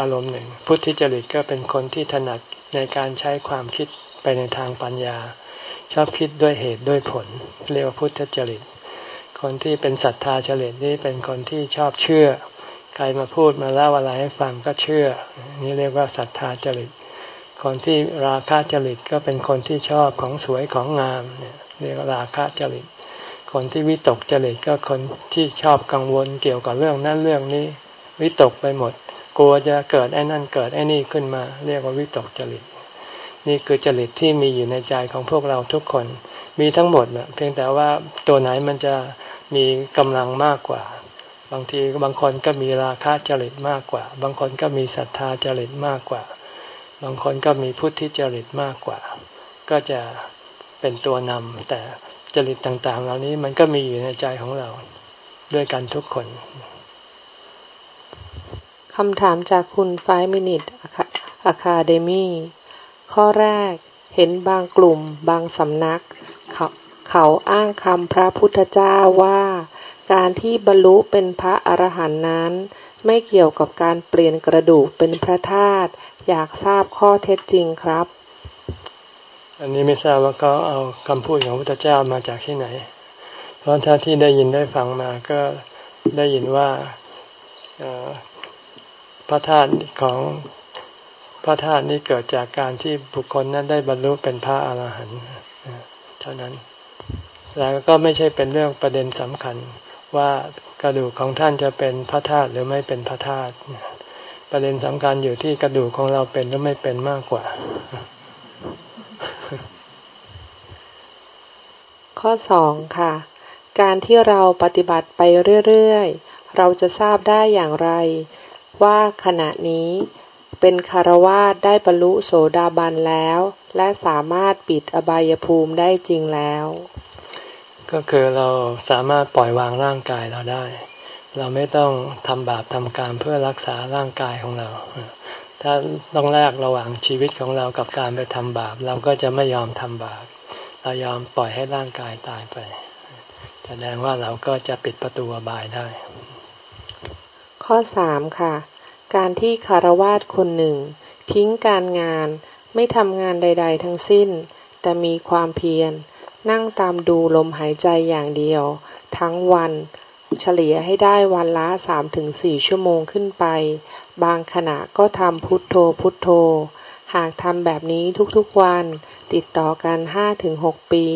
[SPEAKER 1] อารมณ์หนึ่ง พุทธิจริตก็เป็นคนที่ถนัดในการใช้ความคิดไปในทางปัญญา ชอบคิดด้วยเหตุด้วยผล เรียกว่าพุทธจริต คนที่เป็นศรัทธาจริตนี่เป็นคนที่ชอบเชื่อ ใครมาพูดมาเล่าอะไรให้ฟังก็เชื่อ นี่เรียกว่าศรัทธาจริต คนที่ราคะจริตก็เป็นคนที่ชอบของสวยของงามเนี่ยเรียกราคะจริต คนที่วิตกจริตก็คนที่ชอบกังวลเกี่ยวกับเรื่องนั้นเรื่องนี้ วิตกไปหมด กลัวจะเกิดไอ้นั่นเกิดไอ้นี่ขึ้นมา เรียกว่าวิตกจริต นี่คือจริตที่มีอยู่ในใจของพวกเราทุกคน มีทั้งหมดนะเพียงแต่ว่าตัวไหนมันจะมีกำลังมากกว่า บางทีบางคนก็มีราคะจริตมากกว่า บางคนก็มีศรัทธาจริตมากกว่า บางคนก็มีพุทธิจริตมากกว่า ก็จะเป็นตัวนำแต่จริตต่างๆ เหล่านี้มันก็มีอยู่ในใจของเราด้วยกันทุกคน
[SPEAKER 2] คำถามจากคุณไฟมินิตอะคาเดมี่ข้อแรก เห็นบางกลุ่มบางสำนัก เขาเขาอ้างคำพระพุทธเจ้าว่า การที่บรรลุเป็นพระอรหันต์นั้น ไม่เกี่ยวกับการเปลี่ยนกระดูกเป็นพระธาตุอยากทราบข้อเท็จจริงครับ
[SPEAKER 1] อันนี้ไม่ทราบว่าเขาเอาคำพูดของพระพุทธเจ้ามาจากที่ไหน เพราะถ้าที่ได้ยินได้ฟังมาก็ได้ยินว่าพระธาตุของพระธาตุนี้เกิดจากการที่บุคคลนั้นได้บรรลุเป็นพระอาหารหันต์ เท่านั้น แล้วก็ไม่ใช่เป็นเรื่องประเด็นสำคัญว่ากระดูกของท่านจะเป็นพระธาตุหรือไม่เป็นพระธาตุประเด็นสำคัญอยู่ที่กระดูกของเราเป็นหรือไม่เป็นมากกว่า
[SPEAKER 2] ข้อสองค่ะ การที่เราปฏิบัติไปเรื่อย ๆ เราจะทราบได้อย่างไร ว่าขณะนี้ เป็นคารวาสได้บรรลุโสดาบันแล้ว และสามารถปิดอบายภูมิได้จริงแล้ว
[SPEAKER 1] ก็คือเราสามารถปล่อยวางร่างกายเราได้ เราไม่ต้องทำบาปทำกรรมเพื่อรักษาร่างกายของเรา ถ้าต้องแลกระหว่างชีวิตของเรากับการไปทำบาป เราก็จะไม่ยอมทำบาป เรายอมปล่อยให้ร่างกายตายไปแสดงว่าเราก็จะปิดประตูบายได้
[SPEAKER 2] ข้อสามค่ะ การที่คารวาสคนหนึ่ง ทิ้งการงานไม่ทำงานใด ๆ ทั้งสิ้น แต่มีความเพียร นั่งตามดูลมหายใจอย่างเดียว ทั้งวัน เฉลี่ยให้ได้วันละสามถึงสี่ชั่วโมงขึ้นไป บางขณะก็ทำพุทโธพุทโธ หากทำแบบนี้ทุกๆวัน ติดต่อกันห้าถึงหกปี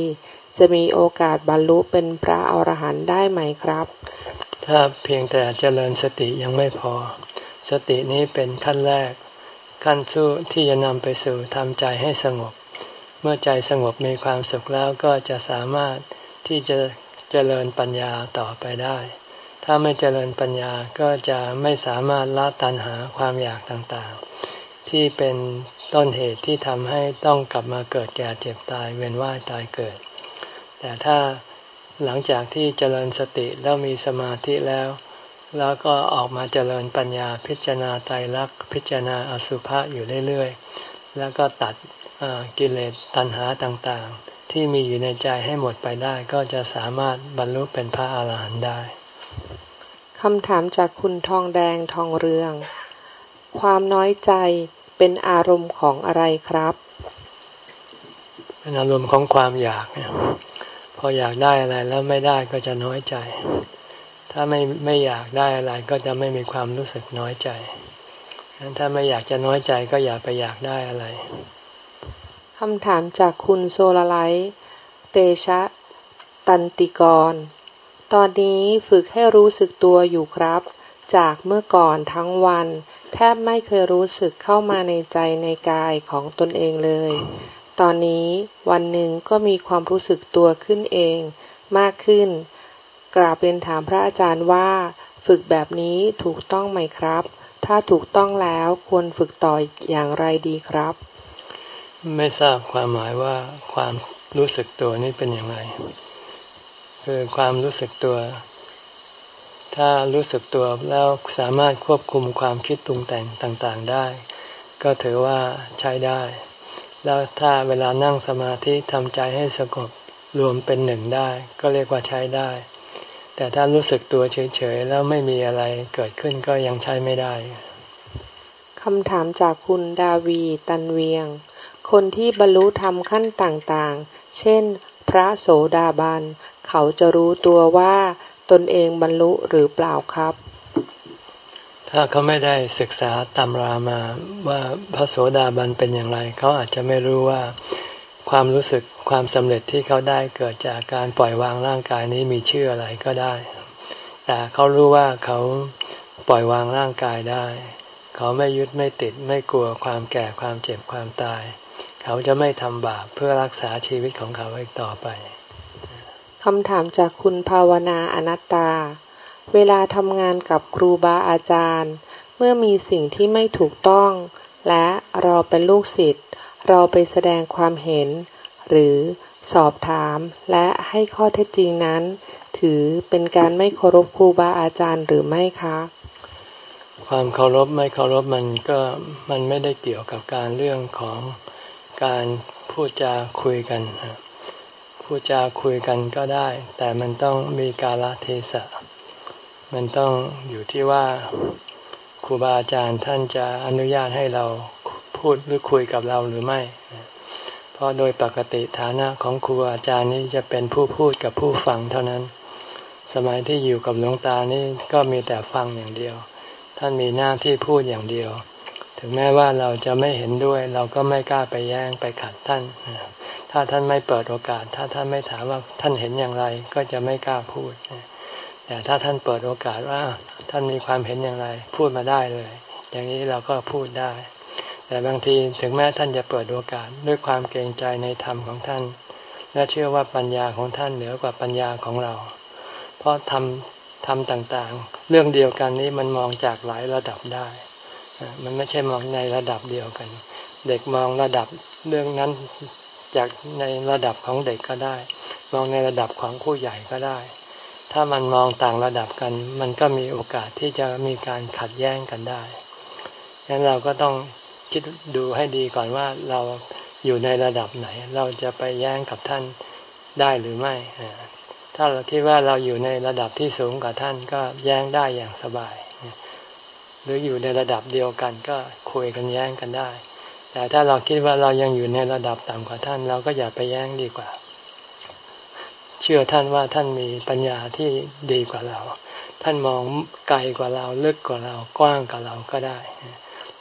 [SPEAKER 2] จะมีโอกาสบรรลุเป็นพระอรหันต์ได้ไหมครับ
[SPEAKER 1] ถ้าเพียงแต่เจริญสติยังไม่พอ สตินี้เป็นขั้นแรก ขั้นสู้ที่จะนำไปสู่ทำใจให้สงบ เมื่อใจสงบมีความสุขแล้วก็จะสามารถที่จะเจริญปัญญาต่อไปได้ ถ้าไม่เจริญปัญญาก็จะไม่สามารถละตัณหาความอยากต่างๆ ที่เป็นต้นเหตุที่ทำให้ต้องกลับมาเกิดแก่เจ็บตายเวียนว่ายตายเกิด แต่ถ้าหลังจากที่เจริญสติแล้วมีสมาธิแล้ว แล้วก็ออกมาเจริญปัญญาพิจารณาไตรลักษณ์พิจารณาอสุภะอยู่เรื่อยๆ แล้วก็ตัดกิเลสตัณหาต่างๆ ที่มีอยู่ในใจให้หมดไปได้ ก็จะสามารถบรรลุเป็นพระอาหารหันต์ได้
[SPEAKER 2] คำถามจากคุณทองแดงทองเรือง ความน้อยใจเป็นอารมณ์ของอะไรครับ
[SPEAKER 1] เป็นอารมณ์ของความอยากเนี่ยพออยากได้อะไรแล้วไม่ได้ก็จะน้อยใจ ถ้าไม่ไม่อยากได้อะไรก็จะไม่มีความรู้สึกน้อยใจงั้นถ้าไม่อยากจะน้อยใจก็อย่าไปอยากได้อะไร
[SPEAKER 2] คำถามจากคุณโซลไลท์เตชะ ตันติกร ตอนนี้ฝึกให้รู้สึกตัวอยู่ครับ จากเมื่อก่อนทั้งวัน แทบไม่เคยรู้สึกเข้ามาในใจในกายของตนเองเลย ตอนนี้วันหนึ่งก็มีความรู้สึกตัวขึ้นเอง มากขึ้น กราบเรียนถามพระอาจารย์ว่า ฝึกแบบนี้ถูกต้องไหมครับ ถ้าถูกต้องแล้วควรฝึกต่ออย่างไรดีครับ
[SPEAKER 1] ไม่ทราบความหมายว่าความรู้สึกตัวนี้เป็นอย่างไร คือความรู้สึกตัว ถ้ารู้สึกตัวแล้วสามารถควบคุมความคิดปรุงแต่งต่างๆได้ ก็ถือว่าใช้ได้ แล้วถ้าเวลานั่งสมาธิทำใจให้สงบรวมเป็นหนึ่งได้ ก็เรียกว่าใช้ได้ แต่ถ้ารู้สึกตัวเฉยๆ แล้วไม่มีอะไรเกิดขึ้นก็ยังใช้ไม่ได้
[SPEAKER 2] คำถามจากคุณดาวีตันเวียง คนที่บรรลุธรรมขั้นต่างๆ เช่น พระโสดาบัน เขาจะรู้ตัวว่าตนเองบรรลุหรือเปล่าครับ
[SPEAKER 1] ถ้าเขาไม่ได้ศึกษาตำรามาว่าพระโสดาบันเป็นอย่างไร เขาอาจจะไม่รู้ว่าความรู้สึกความสำเร็จที่เขาได้เกิดจากการปล่อยวางร่างกายนี้มีชื่ออะไรก็ได้ แต่เขารู้ว่าเขาปล่อยวางร่างกายได้ เขาไม่ยึดไม่ติดไม่กลัวความแก่ความเจ็บความตาย เขาจะไม่ทำบาปเพื่อรักษาชีวิตของเขาอีกต่อไป
[SPEAKER 2] คำถามจากคุณภาวนาอนัตตา เวลาทำงานกับครูบาอาจารย์ เมื่อมีสิ่งที่ไม่ถูกต้อง และเราเป็นลูกศิษย์เราไปแสดงความเห็น หรือสอบถามและให้ข้อเท็จจริงนั้น ถือเป็นการไม่เคารพครูบาอาจารย์หรือไม่คะ
[SPEAKER 1] ความเคารพไม่เคารพมันก็มันไม่ได้เกี่ยวกับการเรื่องของการพูดจาคุยกันพูดจาคุยกันก็ได้ แต่มันต้องมีกาลเทศะ มันต้องอยู่ที่ว่าครูบาอาจารย์ท่านจะอนุญาตให้เราพูดหรือคุยกับเราหรือไม่ ราะโดยปกติฐานะของครูอาจารย์นี้จะเป็นผู้พูดกับผู้ฟังเท่านั้น สมัยที่อยู่กับหลวงตานี่ก็มีแต่ฟังอย่างเดียว ท่านมีหน้าที่พูดอย่างเดียว ถึงแม้ว่าเราจะไม่เห็นด้วย เราก็ไม่กล้าไปแย้งไปขัดท่าน ถ้าท่านไม่เปิดโอกาส ถ้าท่านไม่ถามว่าท่านเห็นอย่างไร ก็จะไม่กล้าพูด แต่ถ้าท่านเปิดโอกาสว่าท่านมีความเห็นอย่างไร พูดมาได้เลย อย่างนี้เราก็พูดได้ แต่บางทีถึงแม้ท่านจะเปิดโอกาสด้วยความเกรงใจในธรรมของท่าน และเชื่อว่าปัญญาของท่านเหนือกว่าปัญญาของเรา เพราะทำทำต่างๆ เรื่องเดียวกันนี้มันมองจากหลายระดับได้ มันไม่ใช่มองในระดับเดียวกัน เด็กมองระดับเรื่องนั้นจากในระดับของเด็กก็ได้ มองในระดับของผู้ใหญ่ก็ได้ ถ้ามันมองต่างระดับกัน มันก็มีโอกาสที่จะมีการขัดแย้งกันได้ดังนั้นเราก็ต้อง คิดดูให้ดีก่อนว่าเราอยู่ในระดับไหน เราจะไปแย้งกับท่านได้หรือไม่ ถ้าเราคิดว่าเราอยู่ในระดับที่สูงกว่าท่านก็แย้งได้อย่างสบาย หรืออยู่ในระดับเดียวกันก็คุยกันแย้งกันได้ แต่ถ้าเราคิดว่าเรายังอยู่ในระดับต่ำกว่าท่าน เราก็อย่าไปแย้งดีกว่า เชื่อท่านว่าท่านมีปัญญาที่ดีกว่าเรา ท่านมองไกลกว่าเราลึกกว่าเรากว้างกว่าเราก็ได้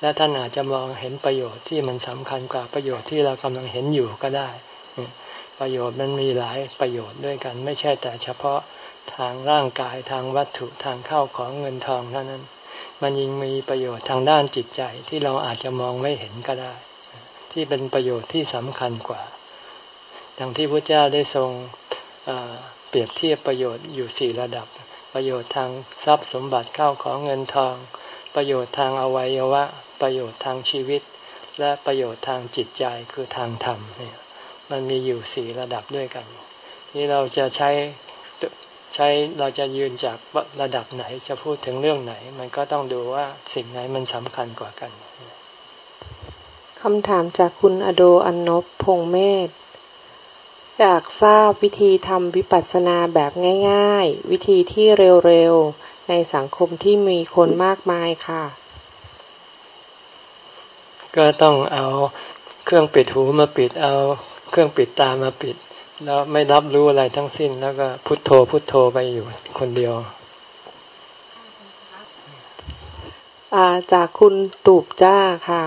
[SPEAKER 1] และท่านอาจจะมองเห็นประโยชน์ที่มันสำคัญกว่าประโยชน์ที่เรากำลังเห็นอยู่ก็ได้ ประโยชน์มันมีหลายประโยชน์ด้วยกัน ไม่ใช่แต่เฉพาะทางร่างกายทางวัตถุทางเข้าของเงินทองเท่านั้น มันยังมีประโยชน์ทางด้านจิตใจที่เราอาจจะมองไม่เห็นก็ได้ ที่เป็นประโยชน์ที่สำคัญกว่า ดังที่พระเจ้าได้ทรงเปรียบเทียบประโยชน์อยู่สี่ระดับ ประโยชน์ทางทรัพย์สมบัติเข้าของเงินทอง ประโยชน์ทางอวัยวะ ประโยชน์ทางชีวิต และประโยชน์ทางจิตใจคือทางธรรมเนี่ยมันมีอยู่สี่ระดับด้วยกันที่เราจะใช้ใช้เราจะยืนจากระดับไหนจะพูดถึงเรื่องไหน มันก็ต้องดูว่าสิ่งไหนมันสำคัญกว่ากัน
[SPEAKER 2] คำถามจากคุณอโดอันนบพงเมธอยากทราบวิธีทำวิปัสสนาแบบง่าย ๆ วิธีที่เร็วๆ ในสังคมที่มีคนมากมายค่ะ
[SPEAKER 1] ก็ต้องเอาเครื่องปิดหูมาปิดเอาเครื่องปิดตามาปิด แล้วไม่รับรู้อะไรทั้งสิ้น แล้วก็พุทโธพุทโธไปอยู่คนเดียว
[SPEAKER 2] จากคุณตูบจ้าค่ะ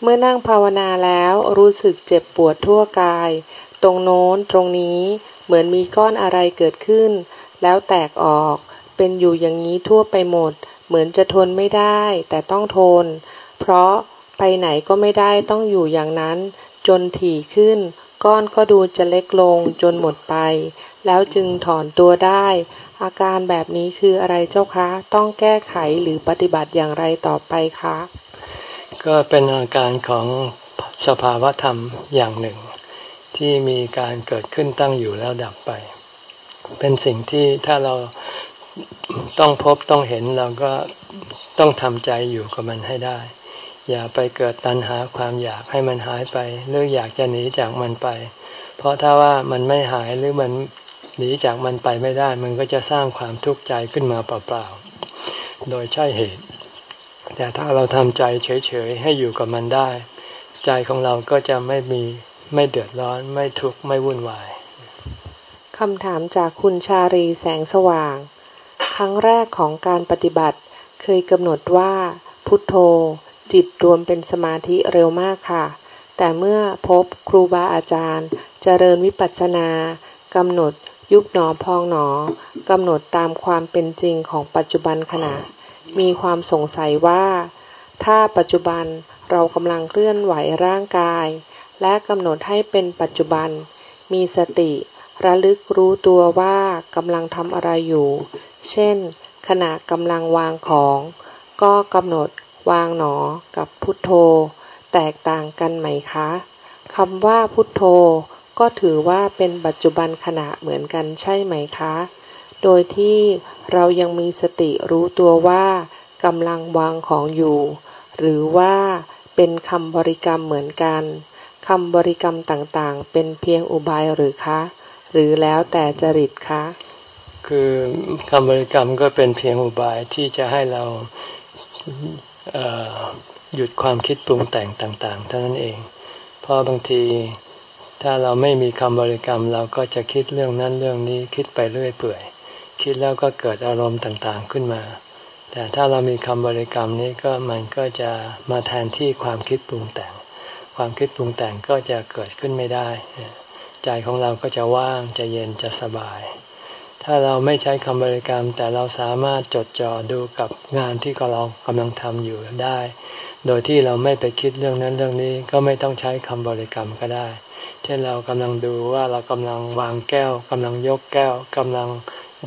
[SPEAKER 2] เมื่อนั่งภาวนาแล้วรู้สึกเจ็บปวดทั่วกาย ตรงโน้นตรงนี้เหมือนมีก้อนอะไรเกิดขึ้น แล้วแตกออกเป็นอยู่อย่างนี้ทั่วไปหมด เหมือนจะทนไม่ได้ แต่ต้องทน เพราะ ไปไหนก็ไม่ได้ต้องอยู่อย่างนั้น จนถี่ขึ้น ก้อนก็ดูจะเล็กลงจนหมดไป แล้วจึงถอนตัวได้ อาการแบบนี้คืออะไรเจ้าคะ ต้องแก้ไขหรือปฏิบัติอย่างไรต่อไปคะ
[SPEAKER 1] ก็เป็นอาการของสภาวะธรรมอย่างหนึ่ง ที่มีการเกิดขึ้นตั้งอยู่แล้วดับไป เป็นสิ่งที่ถ้าเราต้องพบต้องเห็นเราก็ต้องทำใจอยู่กับมันให้ได้ อย่าไปเกิดตัณหาความอยากให้มันหายไป หรืออยากจะหนีจากมันไป เพราะถ้าว่ามันไม่หายหรือมันหนีจากมันไปไม่ได้ มันก็จะสร้างความทุกข์ใจขึ้นมาเปล่าๆ โดยใช่เหตุ แต่ถ้าเราทำใจเฉยๆ ให้อยู่กับมันได้ ใจของเราก็จะไม่มีไม่เดือดร้อนไม่ทุกข์ไม่วุ่นวาย
[SPEAKER 2] คำถามจากคุณชารีแสงสว่าง ครั้งแรกของการปฏิบัติเคยกำหนดว่าพุทโธ จิตรวมเป็นสมาธิเร็วมากค่ะ แต่เมื่อพบครูบาอาจารย์ เจริญวิปัสสนากำหนดยุบหนอพองหนอกำหนดตามความเป็นจริงของปัจจุบันขณะ มีความสงสัยว่า ถ้าปัจจุบันเรากำลังเคลื่อนไหวร่างกาย และกำหนดให้เป็นปัจจุบัน มีสติ ระลึกรู้ตัวว่ากำลังทำอะไรอยู่ เช่น ขณะกำลังวางของ ก็กำหนด วางหนอกับพุทโธ แตกต่างกันไหมคะคำว่าพุทโธ ก็ถือว่าเป็นปัจจุบันขณะเหมือนกันใช่ไหมคะ โดยที่เรายังมีสติรู้ตัวว่ากำลังวางของอยู่ หรือว่าเป็นคำบริกรรมเหมือนกันคำบริกรรมต่างๆ เป็นเพียงอุบายหรือคะ หรือแล้วแต่จริตคะ
[SPEAKER 1] คือคำบริกรรมก็เป็นเพียงอุบายที่จะให้เรา หยุดความคิดปรุงแต่งต่างๆเท่านั้นเอง เพราะบางทีถ้าเราไม่มีคำบริกรรม เราก็จะคิดเรื่องนั้นเรื่องนี้คิดไปเรื่อยเปื่อย คิดแล้วก็เกิดอารมณ์ต่างๆขึ้นมา แต่ถ้าเรามีคำบริกรรมนี้ก็มันก็จะมาแทนที่ความคิดปรุงแต่ง ความคิดปรุงแต่งก็จะเกิดขึ้นไม่ได้ ใจของเราก็จะว่างจะเย็นจะสบาย ถ้าเราไม่ใช้คำบริกรรม แต่เราสามารถจดจ่อดูกับงานที่เรากำลังทำอยู่ได้ โดยที่เราไม่ไปคิดเรื่องนั้นเรื่องนี้ก็ไม่ต้องใช้คำบริกรรมก็ได้ เช่นเรากำลังดูว่าเรากำลังวางแก้วกำลังยกแก้วกำลัง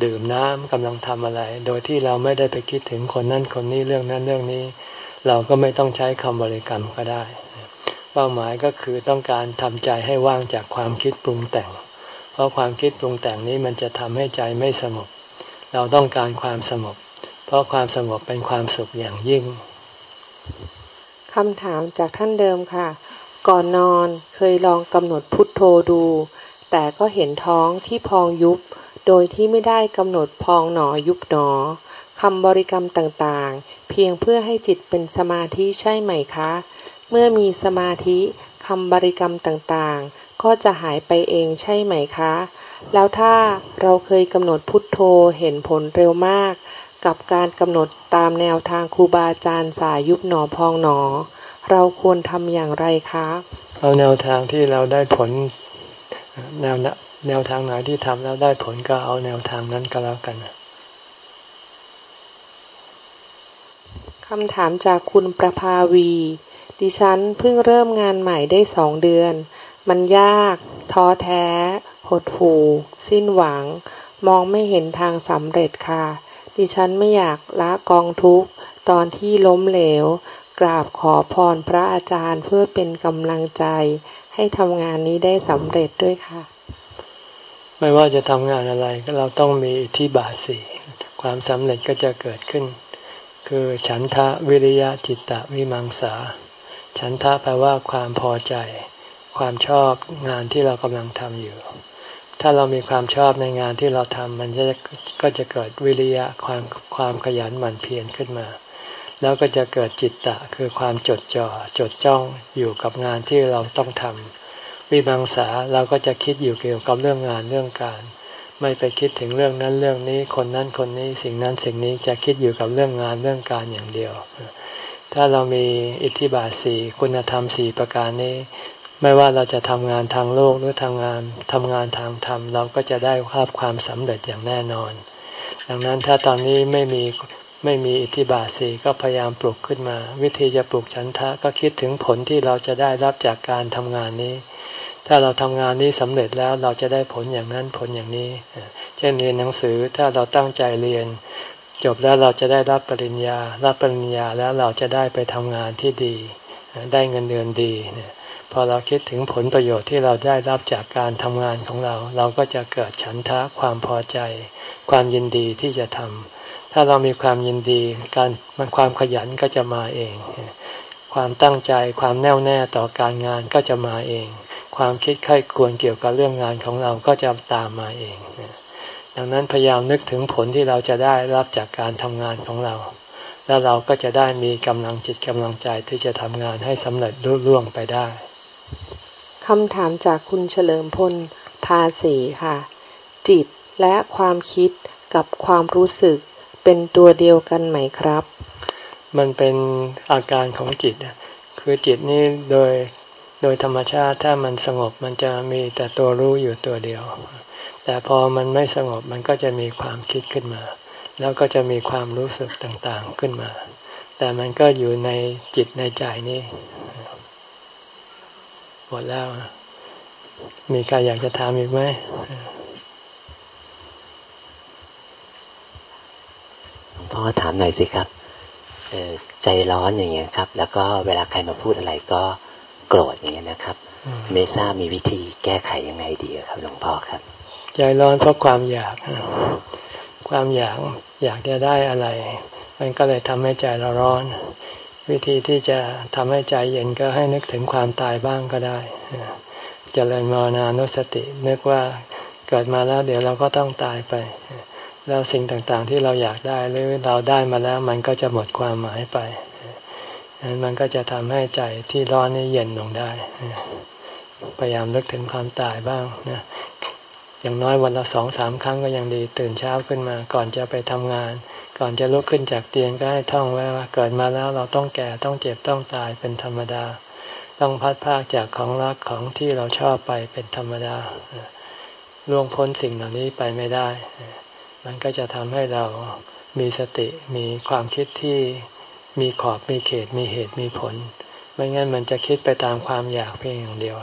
[SPEAKER 1] ดื่มน้ำกำลังทำอะไร โดยที่เราไม่ได้ไปคิดถึงคนนั้นคนนี้เรื่องนั้นเรื่องนี้ เราก็ไม่ต้องใช้คำบริกรรมก็ได้ เป้าหมายก็คือต้องการทำใจให้ว่างจากความคิดปรุงแต่ง ราะความคิดปรุงแต่งนี้มันจะทำให้ใจไม่สงบ เราต้องการความสงบ เพราะความสงบเป็นความสุขอย่างยิ่ง
[SPEAKER 2] คำถามจากท่านเดิมค่ะ ก่อนนอนเคยลองกำหนดพุทโธดู แต่ก็เห็นท้องที่พองยุบ โดยที่ไม่ได้กำหนดพองหนอยุบหนอคำบริกรรมต่างๆ เพียงเพื่อให้จิตเป็นสมาธิใช่ไหมคะ เมื่อมีสมาธิคำบริกรรมต่างๆ ก็จะหายไปเองใช่ไหมคะ แล้วถ้าเราเคยกำหนดพุทโธเห็นผลเร็วมาก กับการกำหนดตามแนวทางครูบาอาจารย์สายยุบหนอพองหนอ เราควรทำอย่างไรคะ
[SPEAKER 1] เอาแนวทางที่เราได้ผลแนวแนวทางไหนที่ทำแล้วได้ผลก็เอาแนวทางนั้นก็แล้วกัน
[SPEAKER 2] คำถามจากคุณประภาวี ดิฉันเพิ่งเริ่มงานใหม่ได้สองเดือน มันยาก ท้อแท้ หดหู่ สิ้นหวัง มองไม่เห็นทางสำเร็จค่ะ ดิฉันไม่อยากละกองทุกตอนที่ล้มเหลว กราบขอพรพระอาจารย์เพื่อเป็นกำลังใจ ให้ทำงานนี้ได้สำเร็จด้วยค่ะ
[SPEAKER 1] ไม่ว่าจะทำงานอะไรก็เราต้องมีที่บาสีความสำเร็จก็จะเกิดขึ้น คือฉันทะวิริยะจิตตะวิมังสา ฉันทะแปลว่าความพอใจ ความชอบงานที่เรากำลังทำอยู่ ถ้าเรามีความชอบในงานที่เราทำมันจะก็จะเกิดวิริยะความความขยันหมั่นเพียรขึ้นมา แล้วก็จะเกิดจิตตะคือความจดจ่อจดจ้องอยู่กับงานที่เราต้องทำวิมังสาเราก็จะคิดอยู่เกี่ยวกับเรื่องงานเรื่องการ ไม่ไปคิดถึงเรื่องนั้นเรื่องนี้คนนั้นคนนี้สิ่งนั้นสิ่งนี้จะคิดอยู่กับเรื่องงานเรื่องการอย่างเดียวถ้าเรามีอิทธิบาทสี่คุณธรรมสี่ประการนี้ ไม่ว่าเราจะทำงานทางโลกหรือทำงานทำงานทางธรรม เราก็จะได้ภาพความสำเร็จอย่างแน่นอน ดังนั้นถ้าตอนนี้ไม่มีไม่มีอิทธิบาทสี่ก็พยายามปลุกขึ้นมา วิธีจะปลุกฉันทะก็คิดถึงผลที่เราจะได้รับจากการทำงานนี้ ถ้าเราทำงานนี้สำเร็จแล้วเราจะได้ผลอย่างนั้นผลอย่างนี้ เช่นเรียนหนังสือถ้าเราตั้งใจเรียน จบแล้วเราจะได้รับปริญญา รับปริญญาแล้วเราจะได้ไปทำงานที่ดี ได้เงินเดือนดี พอเราคิดถึงผลประโยชน์ที่เราได้รับจากการทำงานของเรา เราก็จะเกิดฉันทะความพอใจ ความยินดีที่จะทำถ้าเรามีความยินดีการมันความขยันก็จะมาเอง ความตั้งใจความแน่วแน่ต่อการงานก็จะมาเอง ความคิดไข้ควรเกี่ยวกับเรื่องงานของเราก็จะตามมาเอง ดังนั้นพยายามนึกถึงผลที่เราจะได้รับจากการทำงานของเราแล้วเราก็จะได้มีกำลังจิตกำลังใจที่จะทำงานให้สำเร็จรุ่ร่วงไปได้
[SPEAKER 2] คำถามจากคุณเฉลิมพล ภาษีค่ะ จิตและความคิดกับความรู้สึกเป็นตัวเดียวกันไหมครับ
[SPEAKER 1] มันเป็นอาการของจิต คือจิตนี้โดยโดยธรรมชาติถ้ามันสงบมันจะมีแต่ตัวรู้อยู่ตัวเดียว แต่พอมันไม่สงบมันก็จะมีความคิดขึ้นมา แล้วก็จะมีความรู้สึกต่างๆขึ้นมา แต่มันก็อยู่ในจิตในใจนี่ หมดแล้ว มีใครอยากจะถามอีกไหม
[SPEAKER 3] พ่อถามหน่อยสิครับใจร้อนอย่างเงี้ยครับ แล้วก็เวลาใครมาพูดอะไรก็โกรธอย่างเงี้ยนะครับไม่ทราบมีวิธีแก้ไขยังไงดีครับหลวงพ่อครับ
[SPEAKER 1] ใจร้อนเพราะความอยาก ความอยากอยากจะได้อะไร มันก็เลยทำให้ใจเราร้อน วิธีที่จะทำให้ใจเย็นก็ให้นึกถึงความตายบ้างก็ได้จเจริญมรณานุสติ นึกว่าเกิดมาแล้วเดี๋ยวเราก็ต้องตายไป แล้วสิ่งต่างๆที่เราอยากได้หรือเราได้มาแล้วมันก็จะหมดความหมายไปนั้นมันก็จะทำให้ใจที่ร้อนนี้เย็นลงได้พยายามนึกถึงความตายบ้างนะอย่างน้อยวันละสองสามครั้งก็ยังดี ตื่นเช้าขึ้นมาก่อนจะไปทำงาน ก่อนจะลุกขึ้นจากเตียงก็ให้ท่องไว้ว่าเกิดมาแล้วเราต้องแก่ต้องเจ็บต้องตายเป็นธรรมดา ต้องพัดพากจากของรักของที่เราชอบไปเป็นธรรมดาล่วงพ้นสิ่งเหล่านี้ไปไม่ได้ มันก็จะทำให้เรามีสติมีความคิดที่มีขอบมีเขตมีเหตุมีผล ไม่งั้นมันจะคิดไปตามความอยากเพียงอย่างเดียว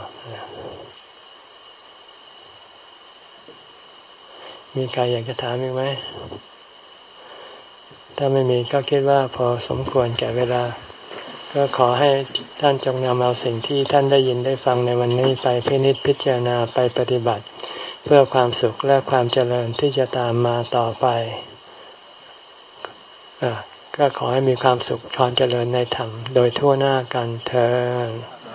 [SPEAKER 1] มีใครอยากจะถามอีกไหม ถ้าไม่มีก็คิดว่าพอสมควรแก่เวลา ก็ขอให้ท่านจงนำเอาสิ่งที่ท่านได้ยินได้ฟังในวันนี้ไปพินิจพิจารณาไปปฏิบัติ เพื่อความสุขและความเจริญที่จะตามมาต่อไปอก็ขอให้มีความสุขความเจริญในธรรมโดยทั่วหน้ากันเธอ